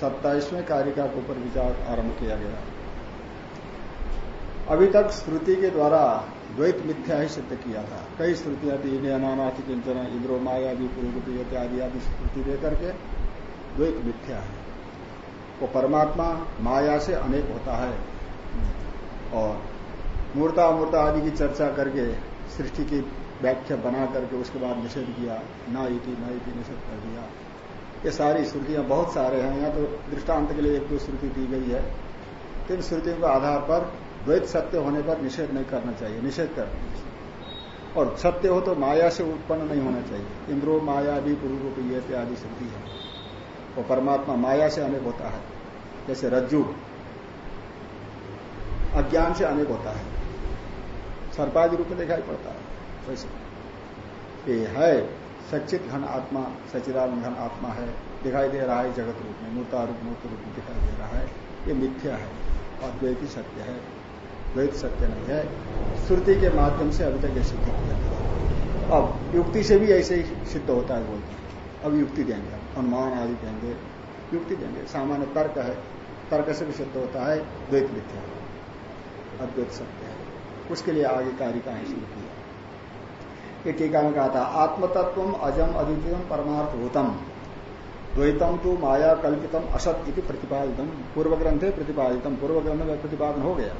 सत्ताईसवें कारिका के ऊपर विचार आरंभ किया गया। अभी तक श्रुति के द्वारा द्वैत मिथ्या ही सिद्ध किया था। कई श्रुतियाँ थी नानाथि किंचन, इंद्रो माया भी पुरुगति इत्यादि आदि श्रुति लेकर के द्वैत मिथ्या है। वो परमात्मा माया से अनेक होता है। और मूर्ता मूर्ता आदि की चर्चा करके, सृष्टि की व्याख्या बना करके उसके बाद निषेध किया, ना इति, न इति, निषेध कर दिया। ये सारी श्रुतियाँ बहुत सारे हैं यहाँ तो दृष्टांत के लिए एक दो श्रुति दी गई है। तीन श्रुतियों के आधार पर द्वैत सत्य होने पर निषेध नहीं करना चाहिए, निषेध करना चाहिए। और सत्य हो तो माया से उत्पन्न नहीं होना चाहिए। इंद्रो माया भी गुरु रूप ये आदि श्रुति है। वो परमात्मा माया से अनेक होता है, जैसे रज्जु अज्ञान से अनेक होता है। सर्पादि रूप में दिखाई पड़ता है, वैसे। ये है सचित घन आत्मा सचिदान घन आत्मा है, दिखाई दे रहा है जगत रूप में, मूर्ता रूप, मूर्त रूप में दिखाई दे रहा है। ये मिथ्या है और द्वैती सत्य है। द्वैत सत्य नहीं है। श्रुति के माध्यम से अभी तक ये सिद्ध किया गया अब युक्ति से भी ऐसे ही सिद्ध होता है बोलते अब युक्ति देंगे अनुमान आदि देंगे, युक्ति देंगे। सामान्य तर्क है। तर्क से भी सिद्ध होता है, द्वैत मिथ्या अद्वैत सत्य है। उसके लिए आगे कारिकाएँ शुरू किया ये टीका में कहा था आत्मतत्व अजम अद्वितीय परमार्थ भूतम द्वैतम तो माया कल्पितम असत इति प्रतिपादितम। पूर्व ग्रंथे प्रतिपादितम पूर्व ग्रंथ में प्रतिपादन हो गया।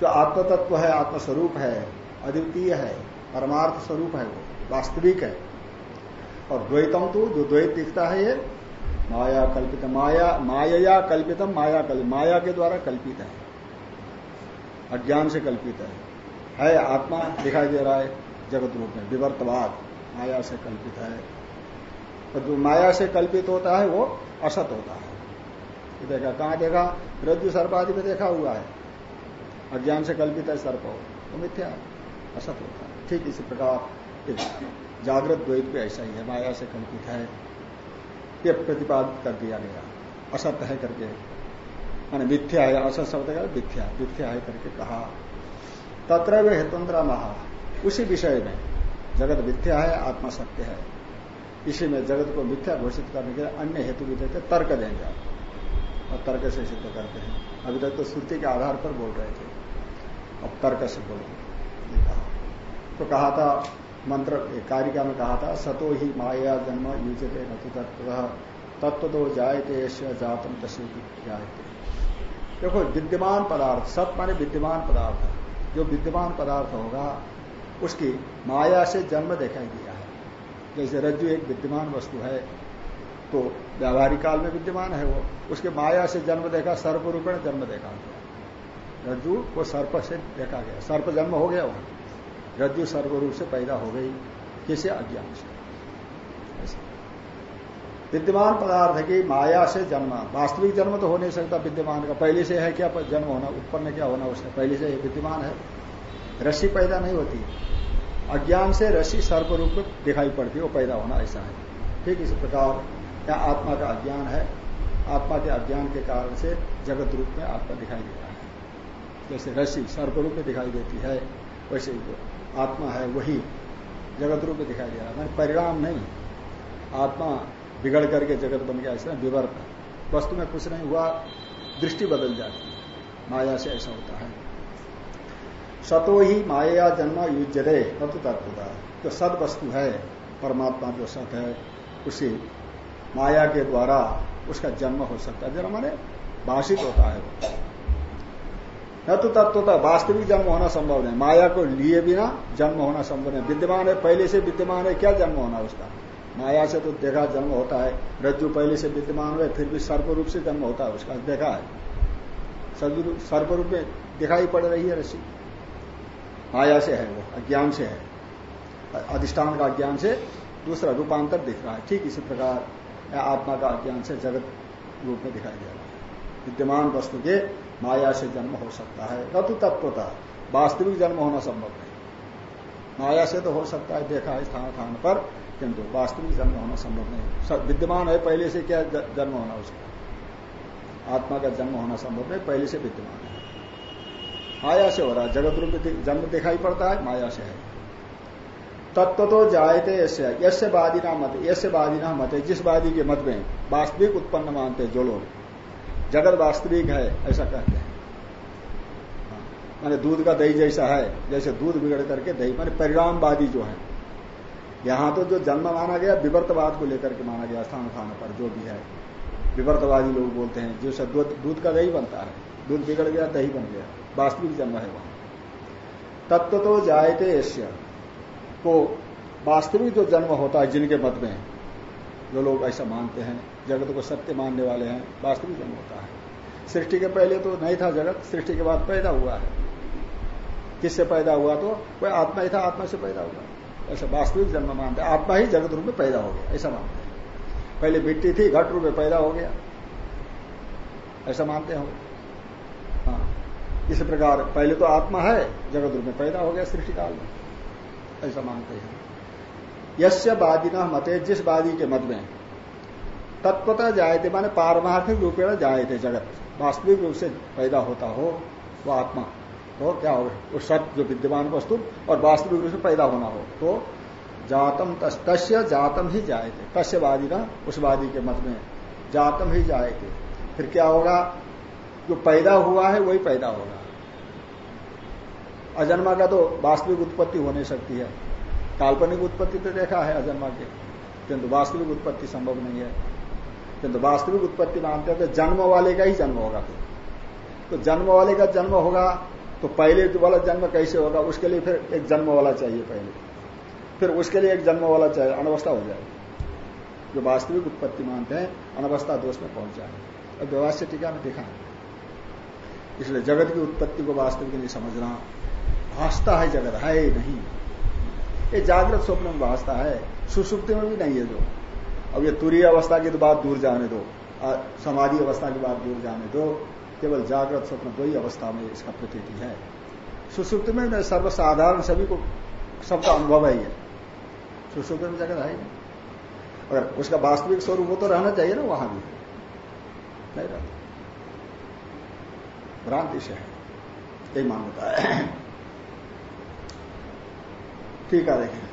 जो आत्मतत्व है, आत्मस्वरूप है, अद्वितीय है, परमार्थ स्वरूप है, वो वास्तविक है। और द्वैतम तो जो द्वैत दिखता है ये, माया कल्पित, माया माया कल्पितम, माया कल्पित माया के द्वारा कल्पित है। अज्ञान से कल्पित है। है, आत्मा दिखाई दे रहा है। जगत रूप में, विवर्तवाद, माया से कल्पित है। और जो माया से कल्पित होता है, वो असत होता है। देखा, कहाँ देखा? रज्जु सर्पादि में देखा हुआ है। अज्ञान से कल्पित है सर्प हो तो मिथ्या, असत होता है। ठीक इसी प्रकार जागृत द्वैत भी ऐसा ही है, माया से कल्पित है। ये प्रतिपादित कर दिया गया। असत है करके। माने मिथ्या है, असत शब्द मिथ्या मिथ्या है करके कहा। तत्र वे हेतुन्द्रा महा उसी विषय में जगत मिथ्या है, आत्मा सत्य है। इसी में जगत को मिथ्या घोषित करने के लिए अन्य हेतु भी देते, तर्क देंगे और तर्क से सिद्ध करते हैं। अभी तक तो श्रुति के आधार पर बोल रहे थे। अब तर्क से बोलो कहा। तो कहा था मंत्र कारिका में कहा था, सतो ही माया जन्म युजते न तो तत्व तत्व तो जायते जातम तसे जायते देखो, विद्यमान पदार्थ, सत माने विद्यमान पदार्थ। जो विद्यमान पदार्थ होगा उसकी माया से जन्म दिखाई दिया है। जैसे रज्जु एक विद्यमान वस्तु है तो व्यावहारिक काल में विद्यमान है वो। उसके माया से जन्म देखा सर्प रूप में जन्म देखा। गया रज्जु वो सर्प से देखा गया। सर्प जन्म हो गया वो रज्जु सर्प रूप से पैदा हो गई। किसे? अज्ञान से। विद्यमान पदार्थ की माया से जन्म। वास्तविक जन्म तो हो नहीं सकता विद्यमान का। पहले से है क्या जन्म होना? उत्पन्न क्या होना? उससे पहले से विद्यमान है। रस्सी पैदा नहीं होती। अज्ञान से रसी सर्प रूप में दिखाई पड़ती है, वो पैदा होना ऐसा है। ठीक इस प्रकार या आत्मा का अज्ञान है। आत्मा के अज्ञान के कारण से जगत रूप में आत्मा दिखाई देता है। जैसे रस्सी सर्प रूप में दिखाई देती है, वैसे जो आत्मा है, वही जगत रूप में दिखाई दे रहा है। परिणाम नहीं। आत्मा बिगड़ करके जगत बन गया ऐसा विवर्त। वस्तु में कुछ नहीं हुआ, दृष्टि बदल जाती है। माया से ऐसा होता है। सतो ही माया जन्म न तो तत्वता। जो सद वस्तु है, परमात्मा जो सत है, उसी माया के द्वारा उसका जन्म हो सकता है। जन्म माने भाषित होता है वो। न तो तत्वता, वास्तविक जन्म होना संभव नहीं। माया को लिए बिना जन्म होना संभव नहीं। विद्यमान है, पहले से विद्यमान है, क्या जन्म होना उसका? माया से तो देखा जन्म होता है, रज्जु पहले से विद्यमान है फिर भी सर्प रूप से जन्म होता है उसका। देखा है। सर्प रूप में दिखाई पड़ रही है रस्सी। माया से है वो, अज्ञान से है। अधिष्ठान का अज्ञान से दूसरा रूपांतर दिख रहा है। ठीक इसी प्रकार आत्मा का अज्ञान से जगत रूप में दिखाई दे रहा है। विद्यमान वस्तु के माया से जन्म हो सकता है। न तो तत्वता, वास्तविक जन्म होना संभव नहीं। माया से तो हो सकता है, देखा है स्थान स्थान पर, किंतु वास्तविक जन्म होना संभव नहीं। विद्यमान है, पहले से क्या जन्म होना उसका? आत्मा का जन्म होना संभव नहीं, पहले से विद्यमान है। माया से हो रहा है। जगत रूप जन्म दिखाई पड़ता है माया से है। तत्व तो जायते यसे वादी ना मत यसे वादी ना मत जिस वादी के मत में वास्तविक उत्पन्न मानते जो लोग। जगत वास्तविक है ऐसा कहते हैं। हाँ, माने दूध का दही जैसा है जैसे दूध बिगड़ करके दही माने परिणामवादी जो है। यहाँ तो जो जन्म माना गया विवर्तवाद को लेकर के माना गया स्थान स्थान पर जो भी है। विवर्तवादी लोग बोलते हैं जैसे दूध का दही बनता है। दूध बिगड़ गया दही बन गया। वास्तविक जन्म है वहाँ। तत्व तो जायते एशिया को वास्तविक जो जन्म होता है जिनके मत में, जो लोग ऐसा मानते हैं, जगत को सत्य मानने वाले हैं, वास्तविक जन्म होता है। सृष्टि के पहले तो नहीं था जगत, सृष्टि के बाद पैदा हुआ है। किससे पैदा हुआ तो? वह आत्मा ही था, आत्मा से पैदा हुआ। ऐसा वास्तविक जन्म मानते हैं। आत्मा ही जगत रूप में पैदा हो गया, ऐसा मानते हैं। पहले मिट्टी थी, घट रूप में पैदा हो गया। ऐसा मानते हैं हाँ। इस प्रकार, पहले तो आत्मा है जगत रूप में पैदा हो गया सृष्टि काल में। ऐसा मानते हैं। यश्य वादी न मते, जिस वादी के मत में तत्वता जाए थे माने पारमार्थिक रूप रूपेण जाए थे जगत, वास्तविक रूप से पैदा होता हो, वो आत्मा तो क्या हो, वो सब जो विद्यमान वस्तु और वास्तविक रूप से पैदा होना हो तो जातम तस्य जातम ही जाए थे तस्यवादी ना, उस वादी के मत में जातम ही जाए थे फिर क्या होगा? जो पैदा हुआ है, वही पैदा होगा। अजन्मा का तो वास्तविक उत्पत्ति हो नहीं सकती है। काल्पनिक उत्पत्ति तो देखा है अजन्मा के। किंतु वास्तविक उत्पत्ति संभव नहीं है। किंतु वास्तविक उत्पत्ति मानते हैं तो जन्म वाले का ही जन्म होगा फिर। तो जन्म वाले का जन्म होगा तो पहले वाला जन्म कैसे होगा? उसके लिए फिर एक जन्म वाला चाहिए पहले। फिर उसके लिए एक जन्म वाला चाहिए, अनवस्था हो जाएगी। जो वास्तविक उत्पत्ति मानते हैं, अनवस्था दोष में पहुँच जाए अब व्यवस्था टीका में दिखा इसलिए जगत की उत्पत्ति को वास्तविक नहीं समझना भाषता है जगत, है नहीं। ये जागृत स्वप्न में भाषता है। सुसुप्ति में भी नहीं है जो अब ये तुरीय अवस्था की तो बात दूर जाने दो। समाधि अवस्था की बात दूर जाने दो। केवल जागृत स्वप्न दो ही अवस्था में इसका प्रतीति है। सुसुप्ति में सर्वसाधारण सभी को, सबका अनुभव है ये। सुसुप्ति में जगत है अगर उसका वास्तविक स्वरूप हो तो रहना चाहिए ना वहाँ भी। नहीं रहता। भ्रांति से है। यही मान्यता है। ठीक है देखें।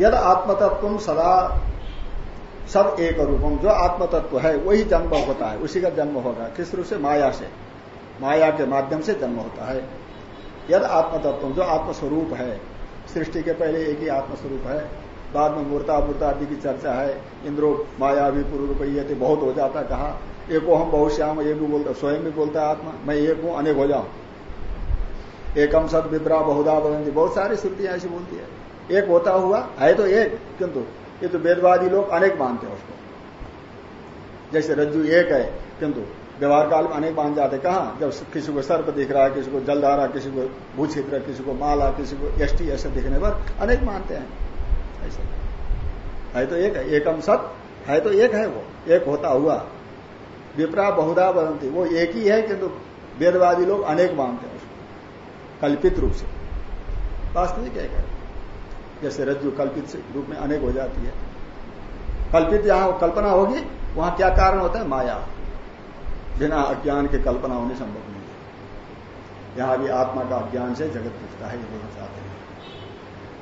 यद आत्मतत्व सदा सब एक रूपम जो आत्मतत्व है, वही जन्म होता है। उसी का जन्म होगा। किस रूप से? माया से। माया के माध्यम से जन्म होता है। यद आत्मतत्व, जो आत्मस्वरूप है, सृष्टि के पहले एक ही आत्मस्वरूप है, बाद में मूर्ता मूर्ता आदि की चर्चा है, इंद्रो माया भी पूर्व ये बहुत हो जाता कहा, एक हम बहुत श्याम ये भी बोलता, स्वयं भी बोलता है आत्मा, मैं एक हूँ, अनेक हो जाऊँ। एकम सद विद्रा बहुधा बदंती बहुत सारी श्रुतियाँ ऐसी बोलती है। एक होता हुआ, है तो एक, किंतु ये तो वेदवादी लोग अनेक मानते हैं उसको। जैसे रज्जु एक है, किंतु व्यवहार काल में अनेक मान जाते कहा? जब किसी को सर्प दिख रहा है, किसी को जलधारा किसी को भूछित्र किसी को माला, किसी को एष्टी ऐसे दिखने पर अनेक मानते हैं। ऐसे। है तो एक है एकम सत है तो एक है वो। एक होता हुआ। विपरा बहुधा बदंती वो एक ही है, किंतु वेदवादी लोग अनेक मानते हैं। कल्पित रूप से। वास्तविक एक है जैसे रज्जु कल्पित रूप में अनेक हो जाती है। कल्पित जहाँ कल्पना होगी, वहाँ क्या कारण होता है? माया। बिना अज्ञान के कल्पना होने संभव नहीं है। यहाँ भी आत्मा का अज्ञान से जगत दिखता है, ये बोलना चाहते हैं।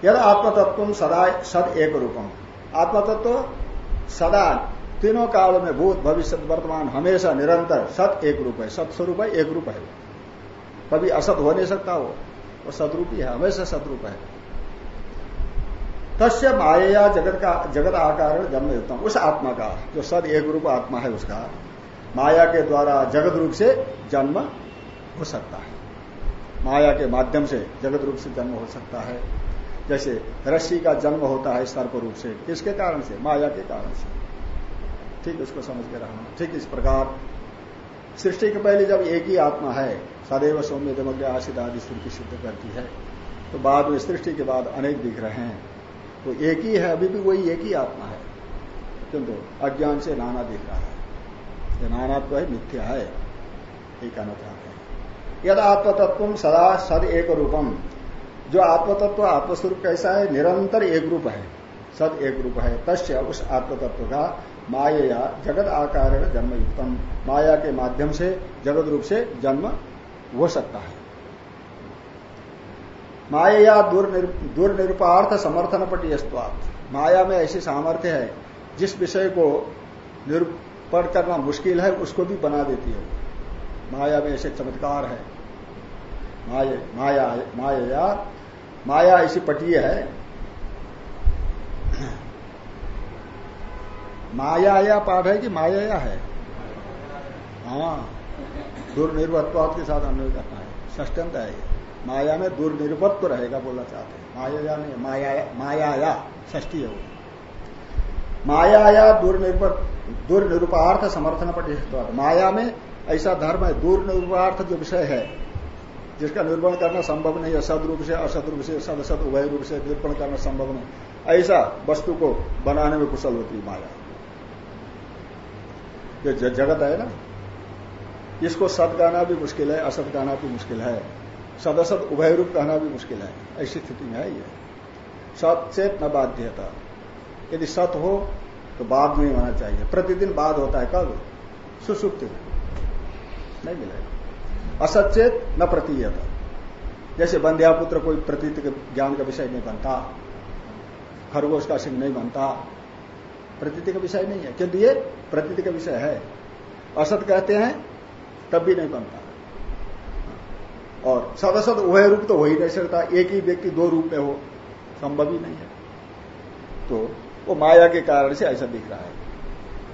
यद आत्मतत्व सदा सद एक रूपम। आत्मतत्व सदा तीनों काल में भूत, भविष्य, वर्तमान, हमेशा, निरंतर सत एक रूप है सत स्वरूप है, एक रूप है। कभी असत हो नहीं सकता वो। वो सतरूपी है, हमेशा सतरूप है। तस्य माया जगत का, जगत आकार जन्म देता हूँ। उस आत्मा का, जो सद एक रूप आत्मा है उसका, माया के द्वारा जगत रूप से जन्म हो सकता है। माया के माध्यम से जगत रूप से जन्म हो सकता है। जैसे रस्सी का जन्म होता है सर्प रूप से, किसके कारण से? माया के कारण से। ठीक उसको समझ के रहना। ठीक इस प्रकार सृष्टि के पहले जब एक ही आत्मा है, सदैव सौम्य दमग्र आशित आदि श्रुति सिद्ध करती है तो बाद में सृष्टि के बाद अनेक दिख रहे हैं। तो एक ही है, अभी भी वही एक ही आत्मा है। किंतु अज्ञान से नाना दिख रहा है। ये नानात्व है, मिथ्या है। ये कहना हैं। यद आत्मतत्व सदा सद एक रूपम जो आत्मतत्व आत्मस्वरूप कैसा है, निरंतर एक रूप है। सद एक रूप है। तस्य उस आत्मतत्व का माया जगत आकार जन्म युक्तम माया के माध्यम से, जगत रूप से जन्म हो सकता है। माया या दुर्निरूपार्थ समर्थन पटी पटियस्वात माया में ऐसी सामर्थ्य है, जिस विषय को निरूपण करना मुश्किल है, उसको भी बना देती है। माया में ऐसे चमत्कार है। माया माया माया माया ऐसी पटीय है माया या पाठ है कि माया या है? हाँ। दुर्निर्वत्वाद के साथ अन्वय करना है। ष्टंत है माया में दुर्निर्वत्व रहेगा बोलना चाहते हैं। माया या नहीं माया माया ष्टी है वो। माया दुर्निरूपार्थ समर्थन पर माया में ऐसा धर्म है, दुर्निरूपार्थ जो विषय है, जिसका निर्वहन करना संभव नहीं है, सदरूप से असद रूप से सद सद उभय रूप से निर्वहन करना संभव नहीं। ऐसा वस्तु को बनाने में कुशल होती है माया। जो जगत है ना। इसको सत कहना भी मुश्किल है, असत कहना भी मुश्किल है। सदसत उभय रूप कहना भी मुश्किल है। ऐसी स्थिति में है ये। सत से न बाध्यता। यदि सत हो तो बाद नहीं होना चाहिए। प्रतिदिन बाद होता है कब? सुसुप्ति नहीं मिलेगा। असचेत न प्रतीयता। जैसे बंध्यापुत्र कोई प्रतीत ज्ञान का विषय नहीं बनता। खरगोश का सिंह नहीं बनता। प्रतीति का विषय नहीं है। किंतु ये प्रतीति का विषय है। असत कहते हैं, तब भी नहीं बनता। और सदसद वह रूप तो हो ही नहीं सकता एक ही व्यक्ति दो रूप में हो, संभव ही नहीं है। तो वो माया के कारण से ऐसा दिख रहा है।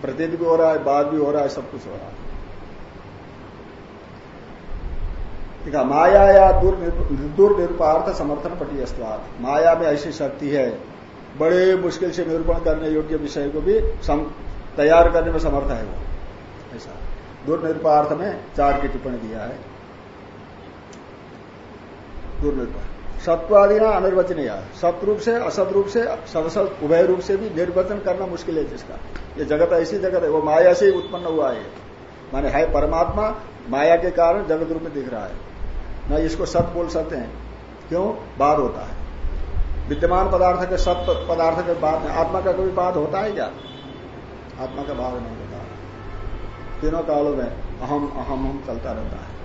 प्रतीत भी हो रहा है, बाद भी हो रहा है, सब कुछ हो रहा है। माया या दुर्निरूपार्थ समर्थन पटियस्वाद माया में ऐसी शक्ति है बड़े मुश्किल से निरूपण करने योग्य विषय को भी सम, तैयार करने में समर्थ है वो। ऐसा। दुर्निरूपार्थ में चार की टिप्पणी दिया है। दुर्निर्भर सत्वादि ना अनिर्वचनीय। सतरूप से असत रूप से सदसत उभय रूप से भी निर्वचन करना मुश्किल है जिसका। ये जगत ऐसी जगत है। वो माया से ही उत्पन्न हुआ है। माने है परमात्मा माया के कारण जगत रूप में दिख रहा है। न इसको सत बोल सकते हैं। क्यों? बाद होता है। विद्यमान पदार्थ के सत पदार्थ के बाद में आत्मा का कभी बाद होता है क्या? आत्मा का बाद नहीं होता। तीनों कालों में अहम अहम हम चलता रहता है।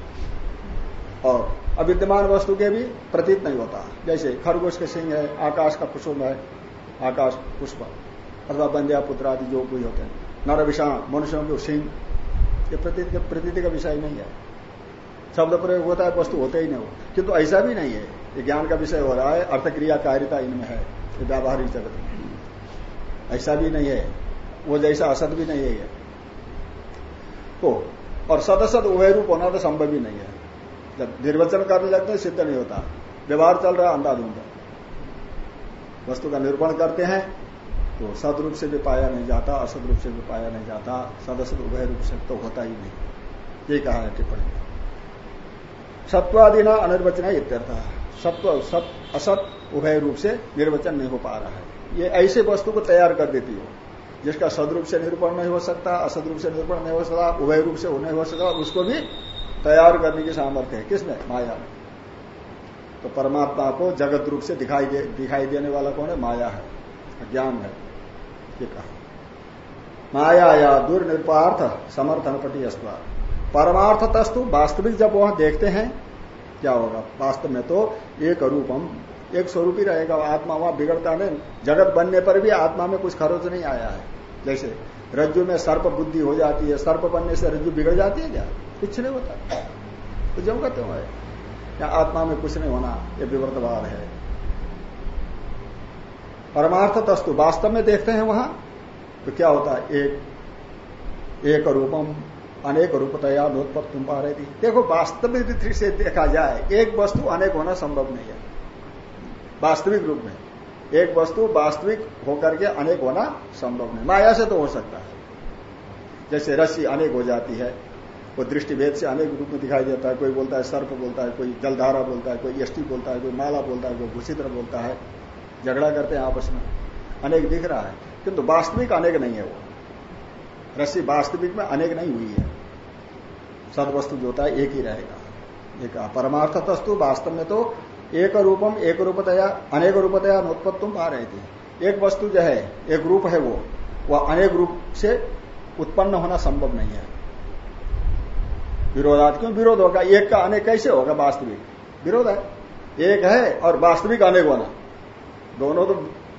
और अविद्यमान वस्तु के भी प्रतीत नहीं होता। जैसे खरगोश के सिंह है, आकाश का कुसुम है, आकाश पुष्प, अथवा बंध्या, पुत्र आदि जो कोई होते हैं। नर विषाण मनुष्यों के सिंह, ये प्रतीत प्रतीति का विषय नहीं है। शब्द प्रयोग होता है, वस्तु होते ही नहीं हो। किंतु ऐसा भी नहीं है ये ज्ञान का विषय हो रहा है अर्थक्रिया कारिता इनमें है व्यावहारिक जगत में। ऐसा भी नहीं है, वो जैसा असत भी नहीं है। ये तो और सदसद उभय रूप होना तो संभव ही नहीं है। जब निर्वचन करने लगते हैं, सिद्ध नहीं होता। व्यवहार चल रहा है अंधाधुंध वस्तु का निरूपण करते हैं तो सदरूप से भी पाया नहीं जाता असद रूप से भी पाया नहीं जाता सदस्य उभय रूप से तो होता ही नहीं। ये कहा है टिप्पणी। सत्वादि अनिर्वचना अनिर्वचन है इत्यर्थ। सत्व सत असत उभय रूप से निर्वचन नहीं हो पा रहा है। ये ऐसे वस्तु को तैयार कर देती हो। जिसका सदरूप से निरूपण नहीं हो सकता असद रूप से निरूपण नहीं हो सकता, उभय रूप से नहीं हो सकता, उसको भी तैयार करने की सामर्थ्य है। किसने? माया में तो परमात्मा को जगत रूप से दिखाई दे दिखाई देने वाला कौन है? माया है। ज्ञान है। ये कहा। माया या दुर्निर्पार्थ समर्थन पटी अस्वा। परमार्थ तस्तु वास्तविक जब वह देखते हैं क्या होगा? वास्तव में तो एक रूपम एक स्वरूप ही रहेगा। आत्मा वहाँ बिगड़ता नहीं। जगत बनने पर भी आत्मा में कुछ खरोच नहीं आया है। जैसे रज्जु में सर्प बुद्धि हो जाती है, सर्प बनने से रज्जु बिगड़ जाती है क्या? कुछ नहीं होता। तो जब कहते हो। या आत्मा में कुछ नहीं होना, ये विवर्तवाद है। परमार्थ तस्तु, वास्तव में देखते हैं वहाँ तो क्या होता है? एक एक रूपम अनेक रूपतया तुम पा रहे थी देखो, वास्तविक दृष्टि से देखा जाए, एक वस्तु अनेक होना संभव नहीं है। वास्तविक रूप में। एक वस्तु वास्तविक होकर के अनेक होना संभव नहीं। माया से तो हो सकता है। जैसे रस्सी अनेक हो जाती है, वो दृष्टिभेद से अनेक रूप में दिखाई देता है। कोई बोलता है सर्प, बोलता है कोई जलधारा, बोलता है कोई यष्टि, बोलता है कोई माला, बोलता है कोई भूषित्र, बोलता है। झगड़ा करते हैं आपस में। अनेक दिख रहा है। किंतु वास्तविक अनेक नहीं है वो। रस्सी वास्तविक में अनेक नहीं हुई है। सदवस्तु जो होता है एक ही रहेगा। एक परमार्थ वस्तु वास्तव में तो एक रूपम, एक रूपतया, अनेक रूपतया तुम पा रहे थे एक वस्तु जो है, एक रूप है वो, वह अनेक रूप से उत्पन्न होना संभव नहीं है। विरोधात क्यों? विरोध होगा। एक का अनेक कैसे होगा? वास्तविक। विरोध है। एक है और वास्तविक अनेक होना। दोनों तो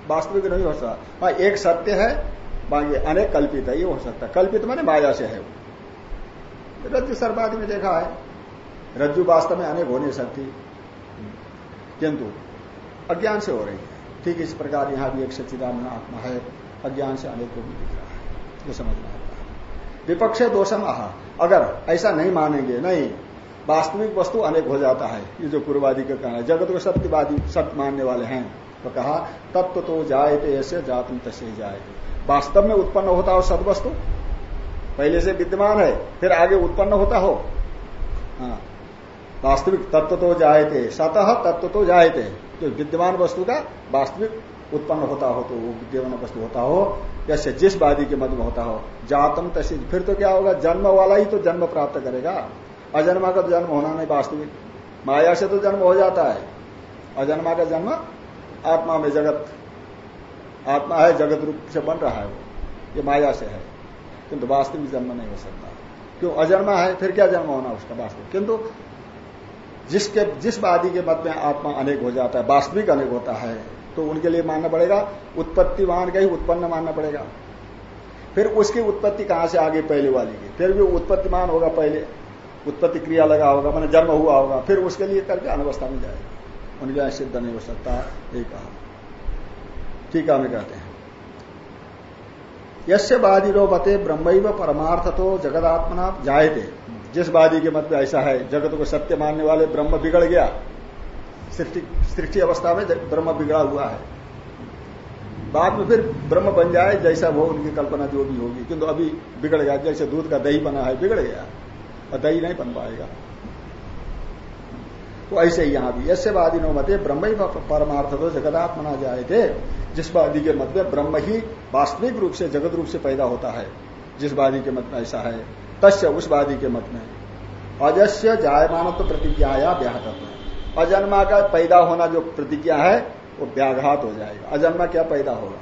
वास्तविक नहीं हो सकता। हाँ एक सत्य है, बाकी अनेक कल्पित है, ये हो सकता कल्पित माने माया से है वो। रज्जु सर्वादि में देखा है। रज्जु वास्तव में अनेक हो नहीं सकती। किंतु अज्ञान से हो रही है। ठीक इस प्रकार यहाँ भी एक सच्चिदानंद आत्मा है। अज्ञान से अनेक को भी दिख रहा है। ये समझना आता है। विपक्ष दोषम आह। अगर ऐसा नहीं मानेंगे, नहीं, वास्तविक वस्तु अनेक हो जाता है। ये जो पूर्वादि का कहना है, जगत को सत्यवादी, सत्य मानने वाले हैं। तो कहा, तत्व तो जाए थे ऐसे जातम तसे जाए वास्तव में उत्पन्न होता हो सदवस्तु? पहले से विद्यमान है, फिर आगे उत्पन्न होता हो। हाँ। वास्तविक तत्व तो थे सतह तत्व तो थे जो विद्यमान वस्तु का वास्तविक उत्पन्न होता हो तो वो विद्यमान वस्तु होता हो जैसे जिस वादी के मत में होता हो। जातम तसे फिर तो क्या होगा? जन्म वाला ही तो जन्म प्राप्त करेगा। अजन्मा का तो जन्म होना नहीं वास्तविक। माया से तो जन्म हो जाता है। अजन्मा का जन्म आत्मा में जगत, आत्मा है, जगत रूप से बन रहा है वो। ये माया से है। किंतु वास्तविक जन्म नहीं हो सकता। क्यों? अजन्मा है, फिर क्या जन्म होना उसका वास्तविक किंतु जिसके, जिस वादी के मत में आत्मा अनेक हो जाता है, वास्तविक अनेक होता है तो उनके लिए मानना पड़ेगा उत्पत्तिवान का ही उत्पन्न मानना पड़ेगा। फिर उसकी उत्पत्ति कहाँ से आगे पहले वाली की? फिर भी उत्पत्तिमान होगा पहले, उत्पत्ति क्रिया लगा होगा, मैंने जन्म हुआ होगा, फिर उसके लिए करके अनवस्था में जाएगा। उनके यहाँ सिद्ध नहीं हो सकता ये कहा। ठीक है हमें कहते हैं। यश्य वादी रो बते ब्रह्म परमार्थ तो जगदात्मना थे जिस वादी के मत में ऐसा है, जगत को सत्य मानने वाले ब्रह्म बिगड़ गया। सृष्टि अवस्था में ब्रह्म बिगड़ा हुआ है। बाद में फिर ब्रह्म बन जाए, जैसा वो उनकी कल्पना जो भी होगी। किंतु अभी बिगड़ गया, जैसे दूध का दही बना है, बिगड़ गया। और दही नहीं बन पाएगा। तो ऐसे ही यहाँ भी। ऐसे वादी नो मत, ब्रह्म ही परमार्थ तो जगदात्मा मना जाए थे। जिस वादी के मत में ब्रह्म ही वास्तविक रूप से, जगत रूप से पैदा होता है। जिस वादी के मत में ऐसा है, तस्य उस वादी के मत में। अजस्य जायमान तो प्रतिज्ञाया व्याहत अजन्मा का पैदा होना जो प्रतिज्ञा है, वो व्याघात हो जाएगा। अजन्मा क्या पैदा होगा?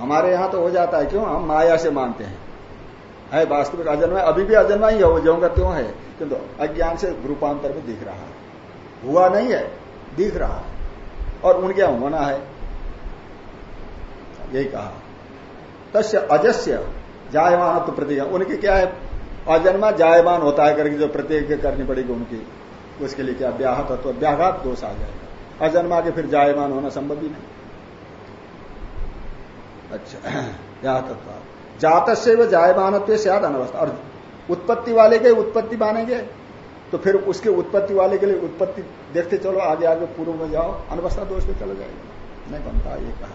हमारे यहाँ तो हो जाता है, क्यों? हम माया से मानते हैं। है, वास्तविक अजन्मा अभी भी अजन्मा ही है, वो जो क्यों है। किंतु अज्ञान से रूपांतर में दिख रहा है। हुआ नहीं है, दिख रहा है। और उनके यहाँ होना है। यही कहा। तस्य अजस्य जायमान तो प्रतिज्ञा उनकी क्या है? अजन्मा जायमान होता है करके जो प्रतिज्ञा करनी पड़ेगी उनकी। उसके लिए क्या ब्याह तत्व? व्याघात दोष आ जाएगा। अजन्मा के फिर जायमान होना संभव ही नहीं। अच्छा ब्याह तत्व। जात से वह जायमान से अनवस्था। और उत्पत्ति वाले के उत्पत्ति मानेंगे तो फिर उसके उत्पत्ति वाले के लिए उत्पत्ति देखते चलो, आगे आगे पूर्व में जाओ, अनवस्था दोष में चला जाएगा। नहीं बनता ये कहा।